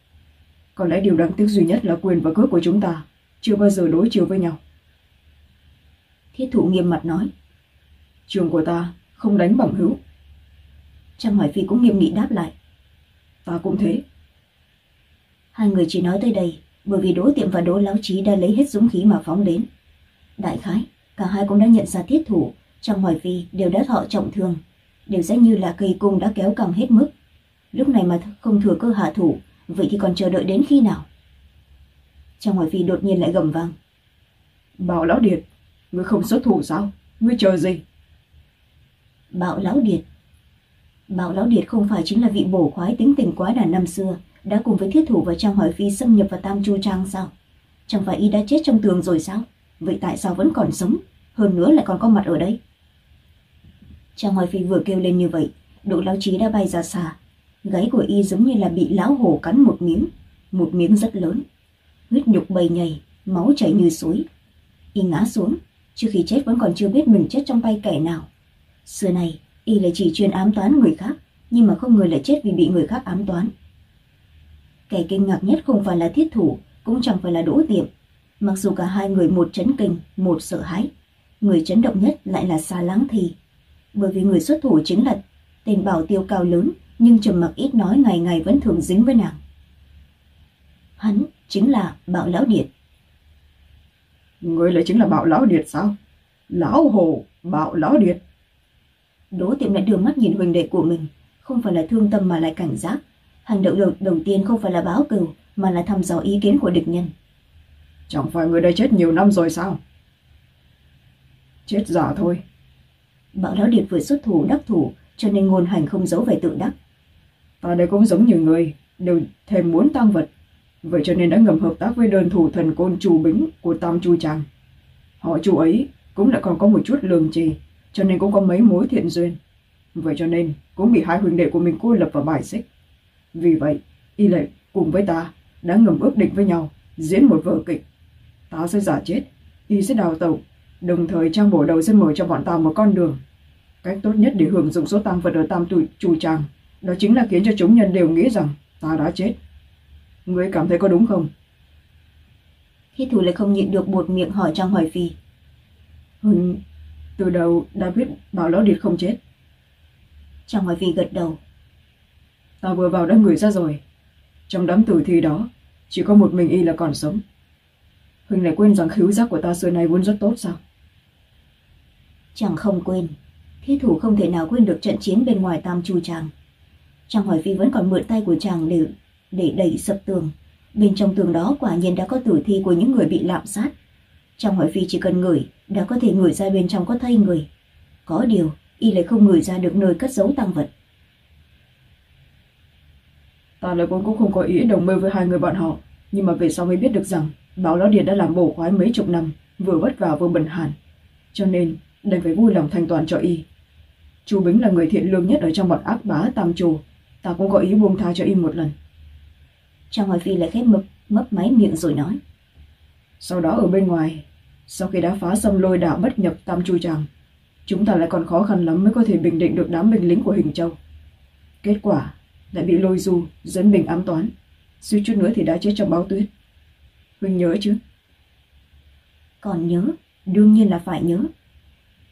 Có lẽ điều đáng tiếc duy nhất là quyền và cước của chúng ta chưa bao giờ đối chiếu với nhau. Thiết thủ nghiêm mặt nói. Trường của ta không đánh bằng hữu. Trang Hoài Phi cũng nghiêm nghị đáp lại. Ta cũng thế. Hai người chỉ nói tới đây bởi vì Đỗ Tiệm và Đỗ Lão Trí đã lấy hết dũng khí mà phóng đến. Đại khái, cả hai cũng đã nhận ra thiết thủ, Trang Hoài Phi đều đã thọ trọng thương, đều sẽ như là cây cung đã kéo còng hết mức. Lúc này mà không thừa cơ hạ thủ, vậy thì còn chờ đợi đến khi nào? Trang Hoài Phi đột nhiên lại gầm vang. Bảo Lão Điệt, ngươi không xuất thủ sao? Ngươi chờ gì? Bảo Lão Điệt Bảo Lão Điệt không phải chính là vị bổ khoái tính tình quá đàn năm xưa, đã cùng với thiết thủ và Trang Hoài Phi xâm nhập vào Tam Chu Trang sao? Chẳng phải y đã chết trong tường rồi sao? Vậy tại sao vẫn còn sống? Hơn nữa lại còn có mặt ở đây? Trang Hoài Phi vừa kêu lên như vậy, độ lão trí đã bay ra xa. Gáy của y giống như là bị lão hổ cắn một miếng, một miếng rất lớn. Huyết nhục bầy nhầy, máu chảy như suối. Y ngã xuống, trước khi chết vẫn còn chưa biết mình chết trong tay kẻ nào. Xưa này, y lại chỉ chuyên ám toán người khác, nhưng mà không ngờ lại chết vì bị người khác ám toán. Kẻ kinh ngạc nhất không phải là thiết thủ, cũng chẳng phải là đỗ tiệm. Mặc dù cả hai người một chấn kinh, một sợ hãi, người chấn động nhất lại là xa lắng thì. Bởi vì người xuất thủ chính là tên bảo tiêu cao lớn, nhưng trầm mặc ít nói ngày ngày vẫn thường dính với nàng. Hắn chính là Bảo Lão Điệt. Người lại chính là Bảo Lão Điệt sao? Lão Hồ, Bảo Lão Điệt. Đỗ tiệm lại đưa mắt nhìn huỳnh đệ của mình, không phải là thương tâm mà lại cảnh giác. Hành động đầu, đầu tiên không phải là báo cừu, mà là thăm dò ý kiến của địch nhân. Chẳng phải người đây chết nhiều năm rồi sao? Chết giả thôi. Bảo Lão Điệt vừa xuất thủ đắc thủ, cho nên ngôn hành không giấu về tự đắc. Ta đây cũng giống như người, đều thèm muốn tăng vật. Vậy cho nên đã ngầm hợp tác với đơn thủ thần côn chủ bính của Tam Chu Tràng. Họ chủ ấy cũng lại còn có một chút lường trì, cho nên cũng có mấy mối thiện duyên. Vậy cho nên cũng bị hai huynh đệ của mình cô lập vào bài xích. Vì vậy, y lệ cùng với ta đã ngầm ước định với nhau, diễn một vở kịch. Ta sẽ giả chết, y sẽ đào tẩu, đồng thời trang bổ đầu sẽ mở cho bọn ta một con đường. Cách tốt nhất để hưởng dụng số tăng vật ở tam tù chu tràng, đó chính là khiến cho chúng nhân đều nghĩ rằng ta đã chết. Ngươi cảm thấy có đúng không? Thiết thủ lại không nhịn được buột miệng hỏi Trang Hoài Phi. Huỳnh, từ đầu đã biết bảo lão điệt không chết. Trang Hoài Phi gật đầu. Ta vừa vào đã ngửi ra rồi. Trong đám tử thi đó, chỉ có một mình y là còn sống. Huỳnh lại quên rằng khứu giác của ta xưa nay vốn rất tốt sao? Chẳng không quên. Thiết thủ không thể nào quên được trận chiến bên ngoài Tam Chu Tràng. Trang Hoài Phi vẫn còn mượn tay của chàng để, để đẩy sập tường. Bên trong tường đó quả nhiên đã có tử thi của những người bị lạm sát. Trang Hoài Phi chỉ cần ngửi, đã có thể ngửi ra bên trong có thây người. Có điều, y lại không ngửi ra được nơi cất giấu tăng vật. Ta lại vốn cũng không có ý đồng mưu với hai người bọn họ, nhưng mà về sau mới biết được rằng báo Lão Điệt đã làm bổ khoái mấy chục năm, vừa vất vả vừa bần hàn. Cho nên, đành phải vui lòng thanh toàn cho y. Chu Bính là người thiện lương nhất ở trong bọn ác bá tam trù, ta cũng có ý buông tha cho y một lần. Trang Hoài Phi lại khép mập, mấp máy miệng rồi nói. Sau đó ở bên ngoài, sau khi đã phá xong lôi đảo bất nhập tam chu tràng, chúng ta lại còn khó khăn lắm mới có thể bình định được đám binh lính của Hình Châu. Kết quả lại bị lôi du, dẫn bình ám toán. Suýt chút nữa thì đã chết trong báo tuyết. Huynh nhớ chứ? Còn nhớ, đương nhiên là phải nhớ.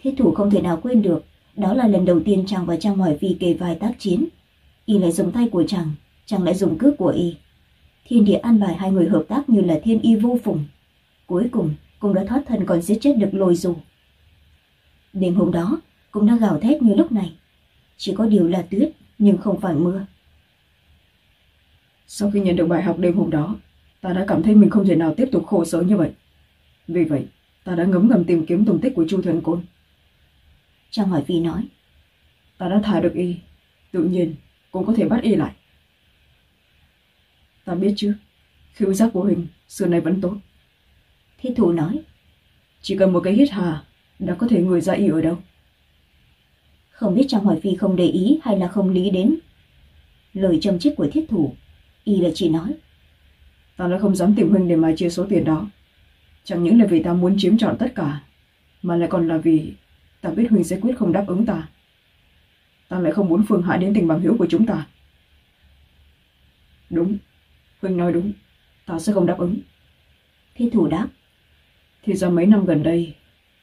Thiết thủ không thể nào quên được, đó là lần đầu tiên chàng và Trang Hoài Phi kề vai tác chiến. Y lại dùng tay của chàng, chàng lại dùng cước của y. Thiên địa an bài hai người hợp tác như là thiên y vô phùng. Cuối cùng, cũng đã thoát thân còn giết chết được lôi dù. Đêm hôm đó, cũng đã gào thét như lúc này. Chỉ có điều là tuyết, nhưng không phải mưa. Sau khi nhận được bài học đêm hôm đó, ta đã cảm thấy mình không thể nào tiếp tục khổ sở như vậy. Vì vậy, ta đã ngấm ngầm tìm kiếm tung tích của Chu Thần Côn. Trang Hỏi Phi nói. Ta đã thả được y, tự nhiên cũng có thể bắt y lại. Ta biết chứ. Khiếu giác của Huỳnh xưa nay vẫn tốt. Thiết thủ nói. Chỉ cần một cái hít hà đã có thể người ra y ở đâu. Không biết Trang Hoài Phi không để ý hay là không lý đến. Lời châm chích của thiết thủ, y là chỉ nói. Ta đã không dám tìm Huynh để mà chia số tiền đó. Chẳng những là vì ta muốn chiếm trọn tất cả, mà lại còn là vì ta biết Huynh sẽ quyết không đáp ứng ta. Ta lại không muốn phương hại đến tình bằng hữu của chúng ta. Đúng, Huynh nói đúng, ta sẽ không đáp ứng. Thiết thủ đáp. Thì ra mấy năm gần đây,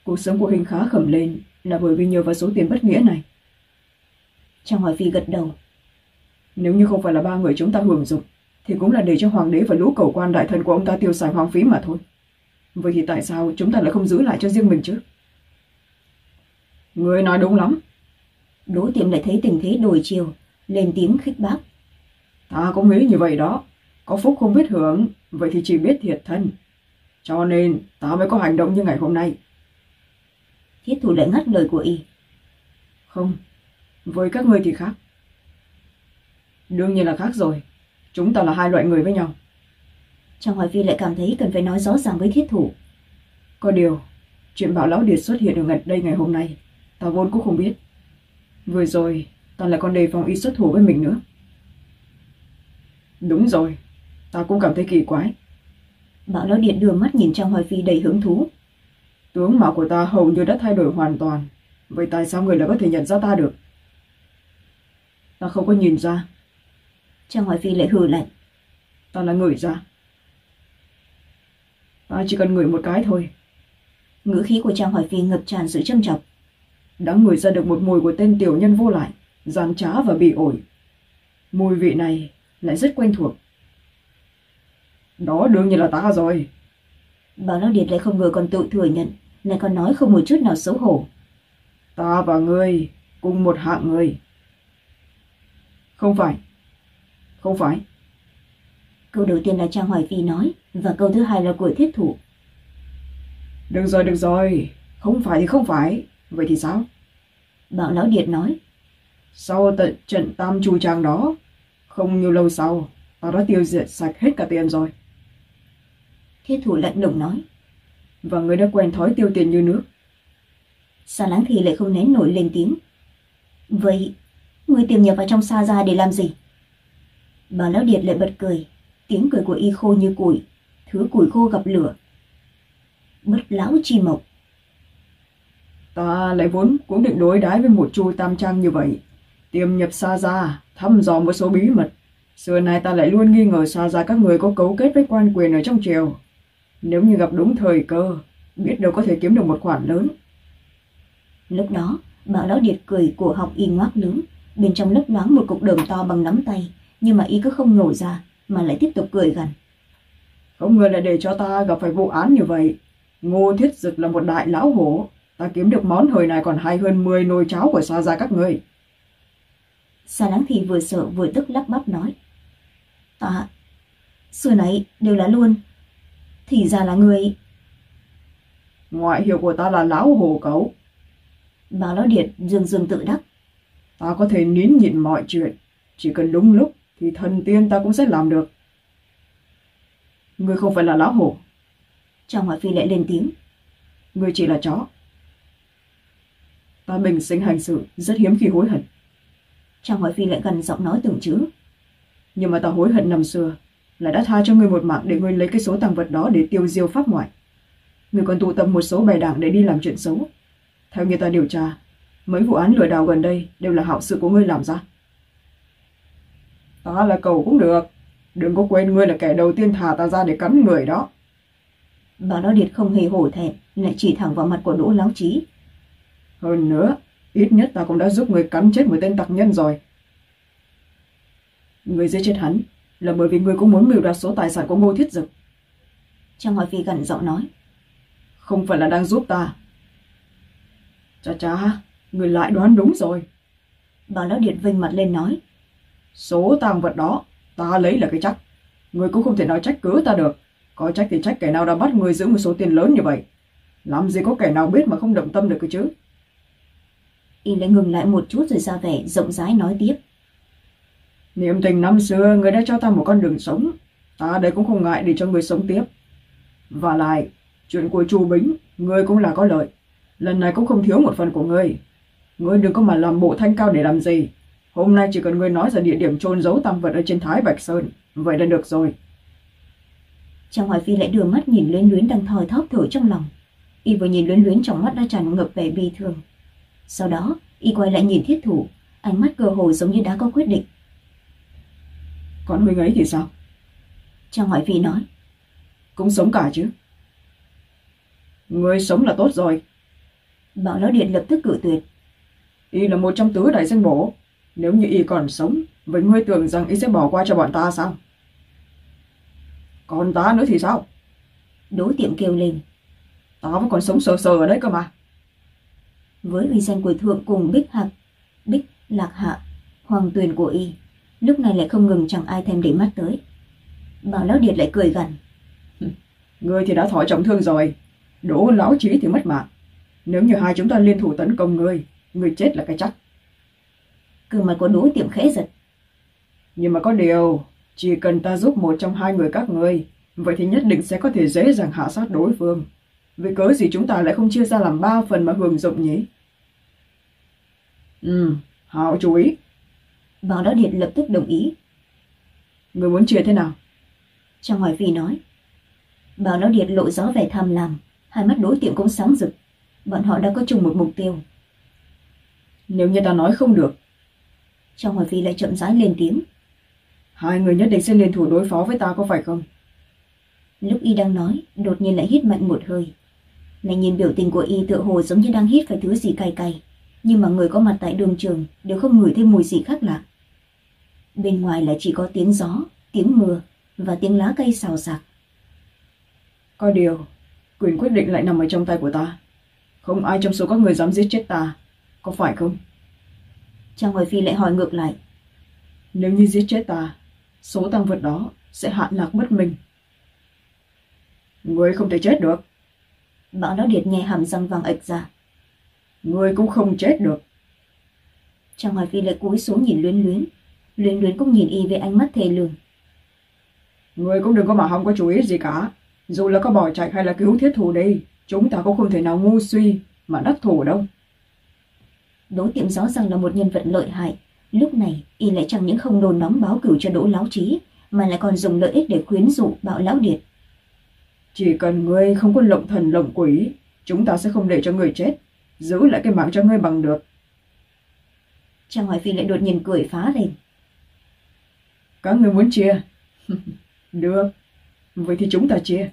cuộc sống của Huynh khá khẩm lên là bởi vì nhờ vào số tiền bất nghĩa này. Trang Hoài Phi gật đầu. Nếu như không phải là ba người chúng ta hưởng dụng, thì cũng là để cho hoàng đế và lũ cầu quan đại thần của ông ta tiêu xài hoang phí mà thôi. Vậy thì tại sao chúng ta lại không giữ lại cho riêng mình chứ? Người nói đúng lắm. Đỗ tiệm lại thấy tình thế đổi chiều, lên tiếng khích bác. Ta cũng nghĩ như vậy đó. Có phúc không biết hưởng, vậy thì chỉ biết thiệt thân. Cho nên ta mới có hành động như ngày hôm nay. Thiết thủ lại ngắt lời của y. Không, với các ngươi thì khác. Đương nhiên là khác rồi. Chúng ta là hai loại người với nhau. Trang Hoài Phi lại cảm thấy cần phải nói rõ ràng với thiết thủ. Có điều, chuyện bảo lão điệt xuất hiện ở gần đây ngày hôm nay, ta vốn cũng không biết. Vừa rồi, ta lại còn đề phòng y xuất thủ với mình nữa. Đúng rồi, ta cũng cảm thấy kỳ quái. Bảo lão điện đưa mắt nhìn Trang Hoài Phi đầy hứng thú. Tướng mạo của ta hầu như đã thay đổi hoàn toàn. Vậy tại sao người lại có thể nhận ra ta được? Ta không có nhìn ra. Trang Hoài Phi lại hừ lạnh. Ta là người ra. Ta chỉ cần ngửi một cái thôi. Ngữ khí của Trang Hoài Phi ngập tràn sự châm chọc. Đã ngửi ra được một mùi của tên tiểu nhân vô lại, gian trá và bị ổi. Mùi vị này lại rất quen thuộc. Đó đương nhiên là ta rồi. Bảo Lão Điệt lại không ngờ còn tự thừa nhận, lại còn nói không một chút nào xấu hổ. Ta và ngươi cùng một hạng người. Không phải. Không phải. Câu đầu tiên là Trang Hoài Phi nói, và câu thứ hai là của thiết thủ. Được rồi, được rồi. Không phải thì không phải. Vậy thì sao? Bảo Lão Điệt nói. Sau tận trận tam chu trang đó, không nhiều lâu sau, ta đã tiêu diệt sạch hết cả tiền rồi. Thiết thủ lạnh lùng nói. Và người đã quen thói tiêu tiền như nước. Sa láng thì lại không nén nổi lên tiếng. Vậy, người tìm nhập vào trong sa ra để làm gì? Bà Lão Điệt lại bật cười, tiếng cười của y khô như củi, thứ củi khô gặp lửa. Bất lão chi mộc. Ta lại vốn cũng định đối đái với một chu tam trang như vậy. Tiêm nhập xa ra, thăm dò một số bí mật. Xưa nay ta lại luôn nghi ngờ xa ra các người có cấu kết với quan quyền ở trong triều. Nếu như gặp đúng thời cơ, biết đâu có thể kiếm được một khoản lớn. Lúc đó, bà lão điệt cười cổ họng y ngoác lớn, bên trong lấp loáng một cục đờm to bằng nắm tay, nhưng mà y cứ không nổ ra, mà lại tiếp tục cười gần. Không ngờ lại để cho ta gặp phải vụ án như vậy. Ngô Thiết Dực là một đại lão hổ, ta kiếm được món hời này còn hay hơn 10 nồi cháo của xa ra các người. Sa láng thì vừa sợ vừa tức lắp bắp nói. Ta, xưa nãy đều là luôn. Thì ra là người... Ngoại hiệu của ta là lão hổ cấu. Bà lão điệt dương dương tự đắc. Ta có thể nín nhịn mọi chuyện. Chỉ cần đúng lúc thì thần tiên ta cũng sẽ làm được. Ngươi không phải là lão hổ. Trong Hoài Phi lại lên tiếng. Ngươi chỉ là chó. Ta bình sinh hành sự, rất hiếm khi hối hận. Trang Hoài Phi lại gần giọng nói từng chữ. Nhưng mà ta hối hận năm xưa, là đã tha cho ngươi một mạng để ngươi lấy cái số tàng vật đó để tiêu diêu pháp ngoại. Ngươi còn tụ tập một số bè đảng để đi làm chuyện xấu. Theo như ta điều tra, mấy vụ án lừa đảo gần đây đều là hảo sự của ngươi làm ra. Ta là cầu cũng được. Đừng có quên ngươi là kẻ đầu tiên thả ta ra để cắn người đó. Bà nói điệt không hề hổ thẹn, lại chỉ thẳng vào mặt của Đỗ Láo Trí. Hơn nữa, ít nhất ta cũng đã giúp người cắn chết một tên tặc nhân rồi. Người giết chết hắn là bởi vì người cũng muốn mưu đoạt số tài sản của Ngô Thiết Dực. Trang Hoài Phi gần giọng nói. Không phải là đang giúp ta. Chà chà, người lại đoán đúng rồi. Bà Lão Điệt vinh mặt lên nói. Số tàng vật đó, ta lấy là cái chắc. Người cũng không thể nói trách cứ ta được. Có trách thì trách kẻ nào đã bắt người giữ một số tiền lớn như vậy. Làm gì có kẻ nào biết mà không động tâm được cơ chứ. Y lại ngừng lại một chút rồi ra vẻ rộng rãi nói tiếp. Niệm tình năm xưa người đã cho ta một con đường sống. ta đây cũng không ngại để cho người sống tiếp. Và lại, chuyện của chu Bính, người cũng là có lợi. Lần này cũng không thiếu một phần của người. Ngươi đừng có mà làm bộ thanh cao để làm gì. Hôm nay chỉ cần ngươi nói ra địa điểm chôn giấu tăng vật ở trên Thái Bạch Sơn, vậy là được rồi. Trang Hoài Phi lại đưa mắt nhìn luyến luyến đang thoi thóp thở trong lòng. Y vừa nhìn luyến luyến trong mắt đã tràn ngập vẻ bi thương. Sau đó, y quay lại nhìn thiết thủ, ánh mắt cơ hồ giống như đã có quyết định. Còn huynh ấy thì sao? Trang Hoài Phi nói. Cũng sống cả chứ. Người sống là tốt rồi. Bảo Lão Điện lập tức cử tuyệt. Y là một trong tứ đại danh bổ. Nếu như Y còn sống, vậy ngươi tưởng rằng Y sẽ bỏ qua cho bọn ta sao? Còn ta nữa thì sao? Đỗ tiệm kêu lên. Ta vẫn còn sống sờ sờ ở đấy cơ mà. Với uy danh của thượng cùng Bích Hạc, Bích Lạc Hạ, hoàng tuyền của Y, lúc này lại không ngừng chẳng ai thèm để mắt tới. Bảo Lão Điệt lại cười gằn. Ngươi thì đã thọ trọng thương rồi, đỗ lão trí thì mất mạng. Nếu như hai chúng ta liên thủ tấn công ngươi, ngươi chết là cái chắc. Cương mặt của đỗ tiệm khẽ giật. Nhưng mà có điều, chỉ cần ta giúp một trong hai người các ngươi, vậy thì nhất định sẽ có thể dễ dàng hạ sát đối phương. Vì cớ gì chúng ta lại không chia ra làm ba phần mà hưởng dụng nhỉ? Ừ, hảo chú ý. Bảo Lão Điệt lập tức đồng ý. Người muốn chia thế nào? Trang Hoài Phi nói. Bảo Lão Điệt lộ rõ vẻ tham lam, hai mắt đối tiệm cũng sáng rực. Bọn họ đã có chung một mục tiêu. Nếu như ta nói không được. Trang Hoài Phi lại chậm rãi lên tiếng. Hai người nhất định sẽ liên thủ đối phó với ta có phải không? Lúc y đang nói, đột nhiên lại hít mạnh một hơi. Lại nhìn biểu tình của y tựa hồ giống như đang hít phải thứ gì cay cay. Nhưng mà người có mặt tại đường trường đều không ngửi thêm mùi gì khác lạ. Bên ngoài là chỉ có tiếng gió, tiếng mưa và tiếng lá cây xào xạc. Có điều, quyền quyết định lại nằm ở trong tay của ta. Không ai trong số các người dám giết chết ta, có phải không? Trang Hoài Phi lại hỏi ngược lại. Nếu như giết chết ta, số tăng vật đó sẽ hạn lạc bất minh. Ngươi không thể chết được. Bảo Lão Điệt nghe hàm răng vàng ệch ra. Ngươi cũng không chết được. Trang Hoài Phi lại cúi xuống nhìn luyến luyến. Luyến luyến cũng nhìn y với ánh mắt thề lường. Ngươi cũng đừng có mà không có chú ý gì cả. Dù là có bỏ chạy hay là cứu thiết thủ đi, chúng ta cũng không thể nào ngu suy mà đắc thủ đâu. Đỗ tiệm rõ ràng là một nhân vật lợi hại. Lúc này, y lại chẳng những không nôn nóng báo cửu cho Đỗ Láo Trí, mà lại còn dùng lợi ích để khuyến dụ bạo lão điệt. Chỉ cần ngươi không có lộng thần lộng quỷ, chúng ta sẽ không để cho người chết, giữ lại cái mạng cho ngươi bằng được. Trang Hoài Phi lại đột nhiên cười phá lên. Các ngươi muốn chia? được, vậy thì chúng ta chia.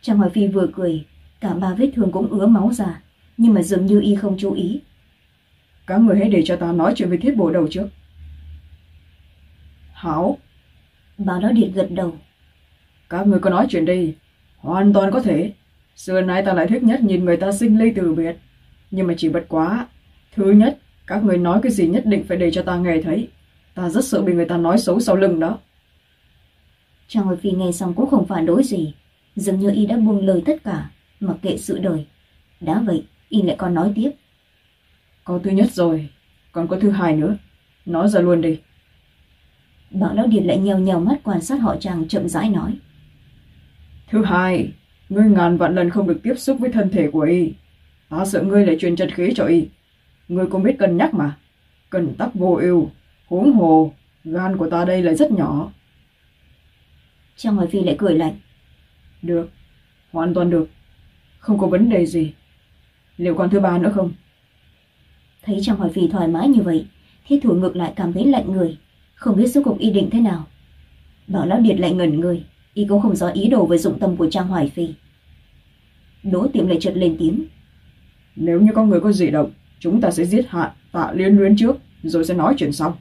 Trang Hoài Phi vừa cười, cả ba vết thương cũng ứa máu ra, nhưng mà dường như y không chú ý. Các người hãy để cho ta nói chuyện với thiết bộ đầu trước. Hảo. Bảo đó điện gật đầu. Các người có nói chuyện đi. Hoàn toàn có thể. Xưa nay ta lại thích nhất nhìn người ta sinh ly từ biệt. Nhưng mà chỉ bật quá. Thứ nhất, các người nói cái gì nhất định phải để cho ta nghe thấy. Ta rất sợ bị người ta nói xấu sau lưng đó. Trang Hồi Phi nghe xong cũng không phản đối gì. Dường như y đã buông lời tất cả, mặc kệ sự đời. Đã vậy, y lại còn nói tiếp. Có thứ nhất rồi, còn có thứ hai nữa. Nói ra luôn đi. Bảo Lão Điệt lại nhèo nhèo mắt quan sát họ chàng chậm rãi nói. Thứ hai, ngươi ngàn vạn lần không được tiếp xúc với thân thể của y. Ta sợ ngươi lại truyền chân khí cho y. Ngươi cũng biết cân nhắc mà. Cần tắc vô ưu, huống hồ, gan của ta đây là rất nhỏ. Trang Hoài Phi lại cười lạnh. Được, hoàn toàn được. Không có vấn đề gì. Liệu còn thứ ba nữa không? Thấy Trang Hoài Phi thoải mái như vậy, thiết thủ ngược lại cảm thấy lạnh người, không biết số cục y định thế nào. Bảo Lão Điệt lại ngẩn người, y cũng không rõ ý đồ về dụng tâm của Trang Hoài Phi. Đỗ tiệm lại chợt lên tiếng. Nếu như có người có dị động, chúng ta sẽ giết hạ tạ liên luyến trước, rồi sẽ nói chuyện sau.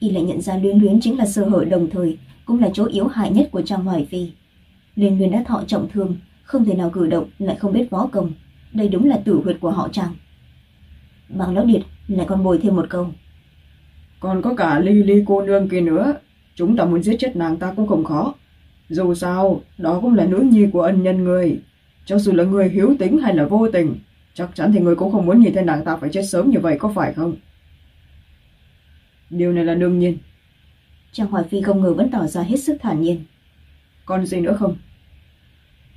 Y lại nhận ra luyến luyến chính là sơ hở đồng thời, cũng là chỗ yếu hại nhất của Trang Hoài Phi. Liên luyến đã thọ trọng thương, không thể nào cử động, lại không biết võ công. Đây đúng là tử huyệt của họ Trang. Bằng lão điệt lại còn bồi thêm một câu. Còn có cả ly ly cô nương kia nữa, chúng ta muốn giết chết nàng ta cũng không khó. Dù sao, đó cũng là nữ nhi của ân nhân người. Cho dù là người hiếu tính hay là vô tình, chắc chắn thì người cũng không muốn nhìn thấy nàng ta phải chết sớm như vậy có phải không? Điều này là đương nhiên. trang hoài phi không ngờ vẫn tỏ ra hết sức thản nhiên. Còn gì nữa không?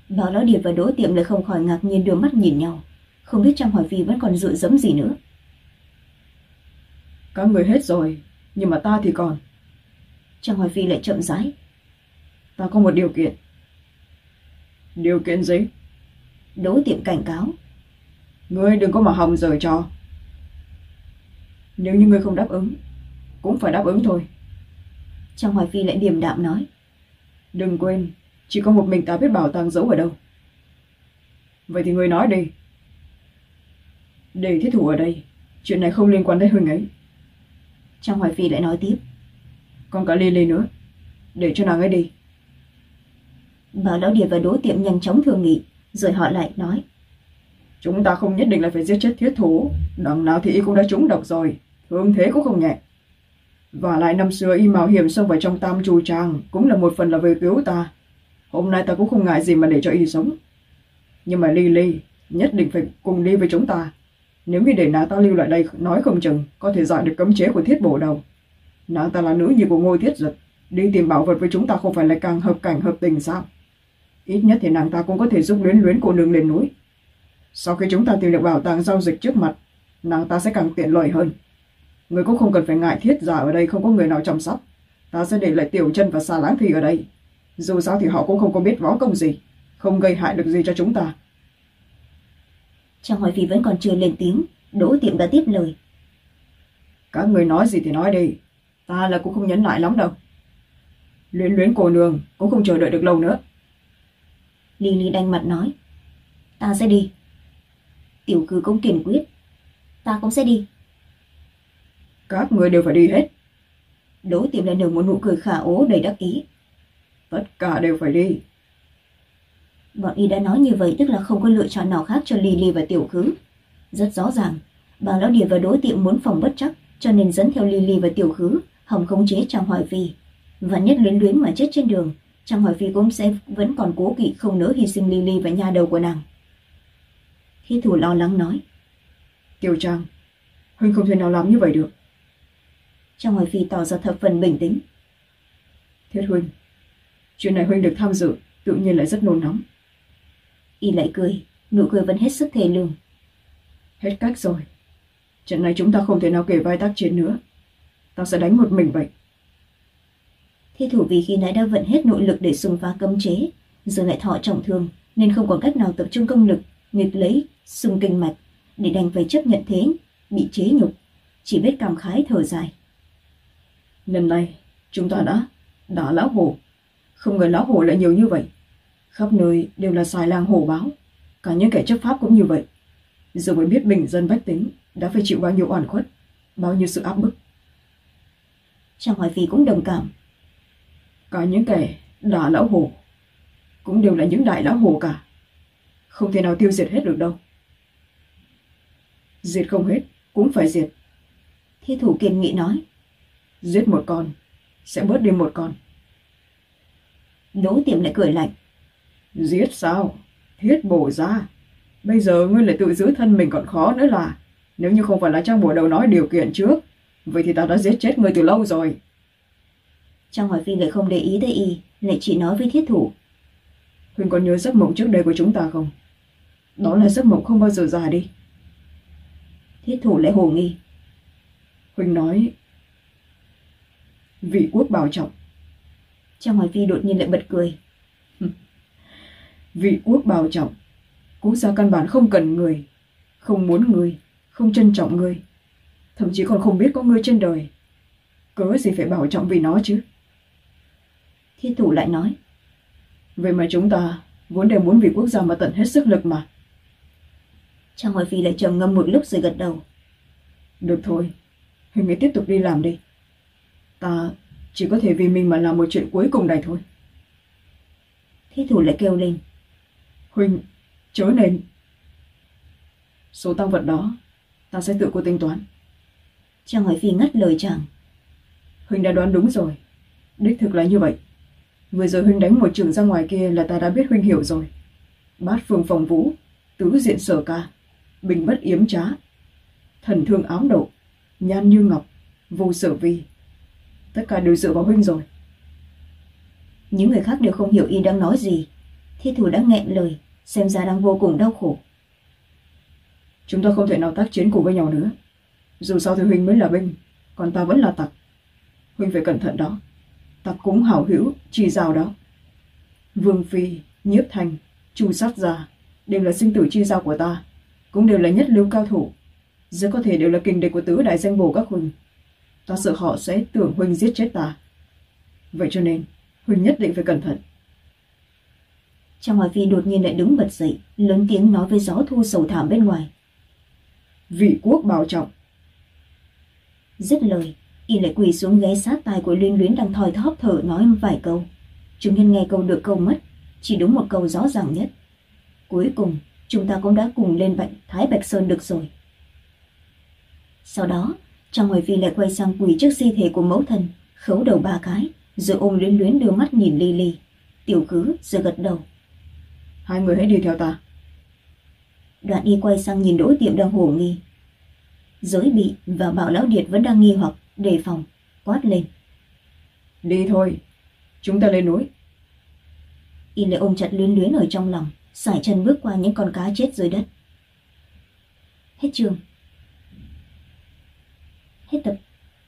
Bảo lão điệp và đỗ tiệm lại không khỏi ngạc nhiên đưa mắt nhìn nhau. Không biết trang hoài phi vẫn còn dựa dẫm gì nữa. Các người hết rồi nhưng mà ta thì còn. Trang hoài phi lại chậm rãi. Ta có một điều kiện. Điều kiện gì đỗ tiệm cảnh cáo. Ngươi đừng có mà hòng rời cho nếu như ngươi không đáp ứng cũng phải đáp ứng thôi. Trang hoài phi lại điềm đạm nói. Đừng quên chỉ có một mình ta biết bảo tàng giấu ở đâu. Vậy thì ngươi nói đi. Để thiết thủ ở đây chuyện này không liên quan đến huynh ấy. Trang hoài phi lại nói tiếp. Còn cả lily nữa để cho nàng ấy đi. Bảo lão điệp và đỗ tiệm nhanh chóng thương nghị rồi họ lại nói, chúng ta không nhất định là phải giết chết thiết thủ đằng nào thì y cũng đã trúng độc rồi. Thương thế cũng không nhẹ. Và lại năm xưa y mạo hiểm xông vào trong tam trù trang cũng là một phần là về cứu ta. Hôm nay ta cũng không ngại gì mà để cho y sống. Nhưng mà ly ly nhất định phải cùng đi với chúng ta. Nếu như để nàng ta lưu lại đây nói không chừng, có thể giải được cấm chế của thiết bổ đầu nàng ta là nữ nhi của ngôi thiết giật, đi tìm bảo vật với chúng ta không phải là càng hợp cảnh hợp tình sao? Ít nhất thì nàng ta cũng có thể giúp luyến luyến cô nương lên núi. Sau khi chúng ta tìm được bảo tàng giao dịch trước mặt nàng ta sẽ càng tiện lợi hơn. Người cũng không cần phải ngại thiết giả ở đây không có người nào chăm sóc. Ta sẽ để lại tiểu chân và xa lãng thì ở đây. Dù sao thì họ cũng không có biết võ công gì không gây hại được gì cho chúng ta. Trang hoài phi vẫn còn chưa lên tiếng đỗ tiệm đã tiếp lời. Các người nói gì thì nói đi ta là cũng không nhấn lại lắm đâu. Luyến luyến cô nương cũng không chờ đợi được lâu nữa ly ly đanh mặt nói. Ta sẽ đi. Tiểu cư cũng kiên quyết. Ta cũng sẽ đi. Các người đều phải đi hết. Đỗ tiệm lại nở một nụ cười khả ố đầy đắc ý. Tất cả đều phải đi. Bọn y đã nói như vậy tức là không có lựa chọn nào khác cho lily và tiểu khứ. Rất rõ ràng bà lão điệp và đỗ tiệm muốn phòng bất chắc cho nên dẫn theo lily và tiểu khứ hòng khống chế trang hoài phi. Và nhất luyến luyến mà chết trên đường trang hoài phi cũng sẽ vẫn còn cố kỵ không nỡ hy sinh lily và nhà đầu của nàng. Khi thủ lo lắng nói tiểu trang huynh không thể nào làm như vậy được. Trang hoài phi tỏ ra thập phần bình tĩnh. Thiết huynh chuyện này huynh được tham dự tự nhiên lại rất nôn nóng. Y lại cười nụ cười vẫn hết sức thề lương. Hết cách rồi. Trận này chúng ta không thể nào kể vai tác chiến nữa. Ta sẽ đánh một mình vậy thi thủ vì khi nãy đã vận hết nội lực để xung phá cấm chế giờ lại thọ trọng thương nên không còn cách nào tập trung công lực nghịch lấy xung kinh mạch để đành phải chấp nhận thế bị chế nhục chỉ biết cảm khái thở dài. Lần này chúng ta đã đã lão hổ. Không ngờ lão hổ lại nhiều như vậy. Khắp nơi đều là xài lang hổ báo. Cả những kẻ chấp pháp cũng như vậy. Giờ mới biết bình dân bách tính đã phải chịu bao nhiêu oan khuất bao nhiêu sự áp bức. Trang hoài phi cũng đồng cảm cả những kẻ đả lão hổ cũng đều là những đại lão hổ cả. Không thể nào tiêu diệt hết được đâu. Diệt không hết cũng phải diệt. Thi thủ kiên nghị nói giết một con sẽ bớt đi một con. Đỗ tiệm lại cười lạnh. Giết sao? Thiết bổ ra. Bây giờ ngươi lại tự giữ thân mình còn khó nữa là. Nếu như không phải là trang bổ đầu nói điều kiện trước vậy thì ta đã giết chết ngươi từ lâu rồi trang hoài phi lại không để ý tới y lại chỉ nói với thiết thủ. Huynh còn nhớ giấc mộng trước đây của chúng ta không? Đó là giấc mộng không bao giờ già đi. Thiết thủ lại hồ nghi. Huynh nói vị quốc bảo trọng. Trang hoài phi đột nhiên lại bật cười. Vị quốc bảo trọng quốc gia căn bản không cần người không muốn người không trân trọng người. Thậm chí còn không biết có người trên đời. Cớ gì phải bảo trọng vì nó chứ thiết thủ lại nói vậy mà chúng ta vốn đều muốn vì quốc gia mà tận hết sức lực mà. Trang hoài phi lại trầm ngâm một lúc rồi gật đầu. Được thôi huynh ấy tiếp tục đi làm đi. Ta chỉ có thể vì mình mà làm một chuyện cuối cùng này thôi. Thiết thủ lại kêu lên huynh chớ nên. Số tăng vật đó ta sẽ tự cô tính toán. Trang hoài phi ngắt lời chàng huynh đã đoán đúng rồi đích thực là như vậy vừa rồi huynh đánh một trường ra ngoài kia là ta đã biết huynh hiểu rồi. Bát phương phòng vũ, tứ diện sở ca, bình bất yếm trá, thần thương áo độ, nhan như ngọc, vô sở vi. Tất cả đều dựa vào huynh rồi. Những người khác đều không hiểu y đang nói gì. Thi thủ đã nghẹn lời, xem ra đang vô cùng đau khổ. Chúng ta không thể nào tác chiến cùng với nhau nữa. Dù sao thì huynh mới là binh, còn ta vẫn là tặc. Huynh phải cẩn thận đó tặc cũng hảo hữu chỉ rào đó. Vương phi nhiếp thành chu sát gia đều là sinh tử chi giao của ta cũng đều là nhất lưu cao thủ. Rất có thể đều là kình địch của tứ đại danh bổ các huynh ta sợ họ sẽ tưởng huynh giết chết ta. Vậy cho nên huynh nhất định phải cẩn thận. Trang hoài phi đột nhiên lại đứng bật dậy lớn tiếng nói với gió thu sầu thảm bên ngoài. Vị quốc bảo trọng. Dứt lời y lại quỳ xuống ghé sát tai của liên luyến đang thoi thóp thở nói vài câu. Chúng nhân nghe câu được câu mất chỉ đúng một câu rõ ràng nhất. Cuối cùng chúng ta cũng đã cùng lên bệnh thái bạch sơn được rồi. Sau đó trang hoài phi lại quay sang quỳ trước di thể của mẫu thân khấu đầu ba cái rồi ôm luyến luyến đưa mắt nhìn ly ly. Tiểu cứ rồi gật đầu. Hai người hãy đi theo ta. Đoạn y quay sang nhìn đỗ tiệm đang hồ nghi. Giới bị và bảo lão điệt vẫn đang nghi hoặc đề phòng quát lên. Đi thôi chúng ta lên núi. Y lại ôm chặt luyến luyến ở trong lòng sải chân bước qua những con cá chết dưới đất. Hết chương. Hết tập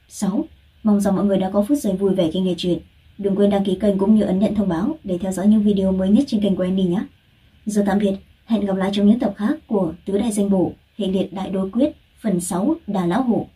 sáu. Mong rằng mọi người đã có phút giây vui vẻ khi nghe chuyện. Đừng quên đăng ký kênh cũng như ấn nhận thông báo để theo dõi những video mới nhất trên kênh của Andy nhé. Giờ tạm biệt hẹn gặp lại trong những tập khác của tứ đại danh bổ hệ liệt đại đối quyết phần sáu đà lão hổ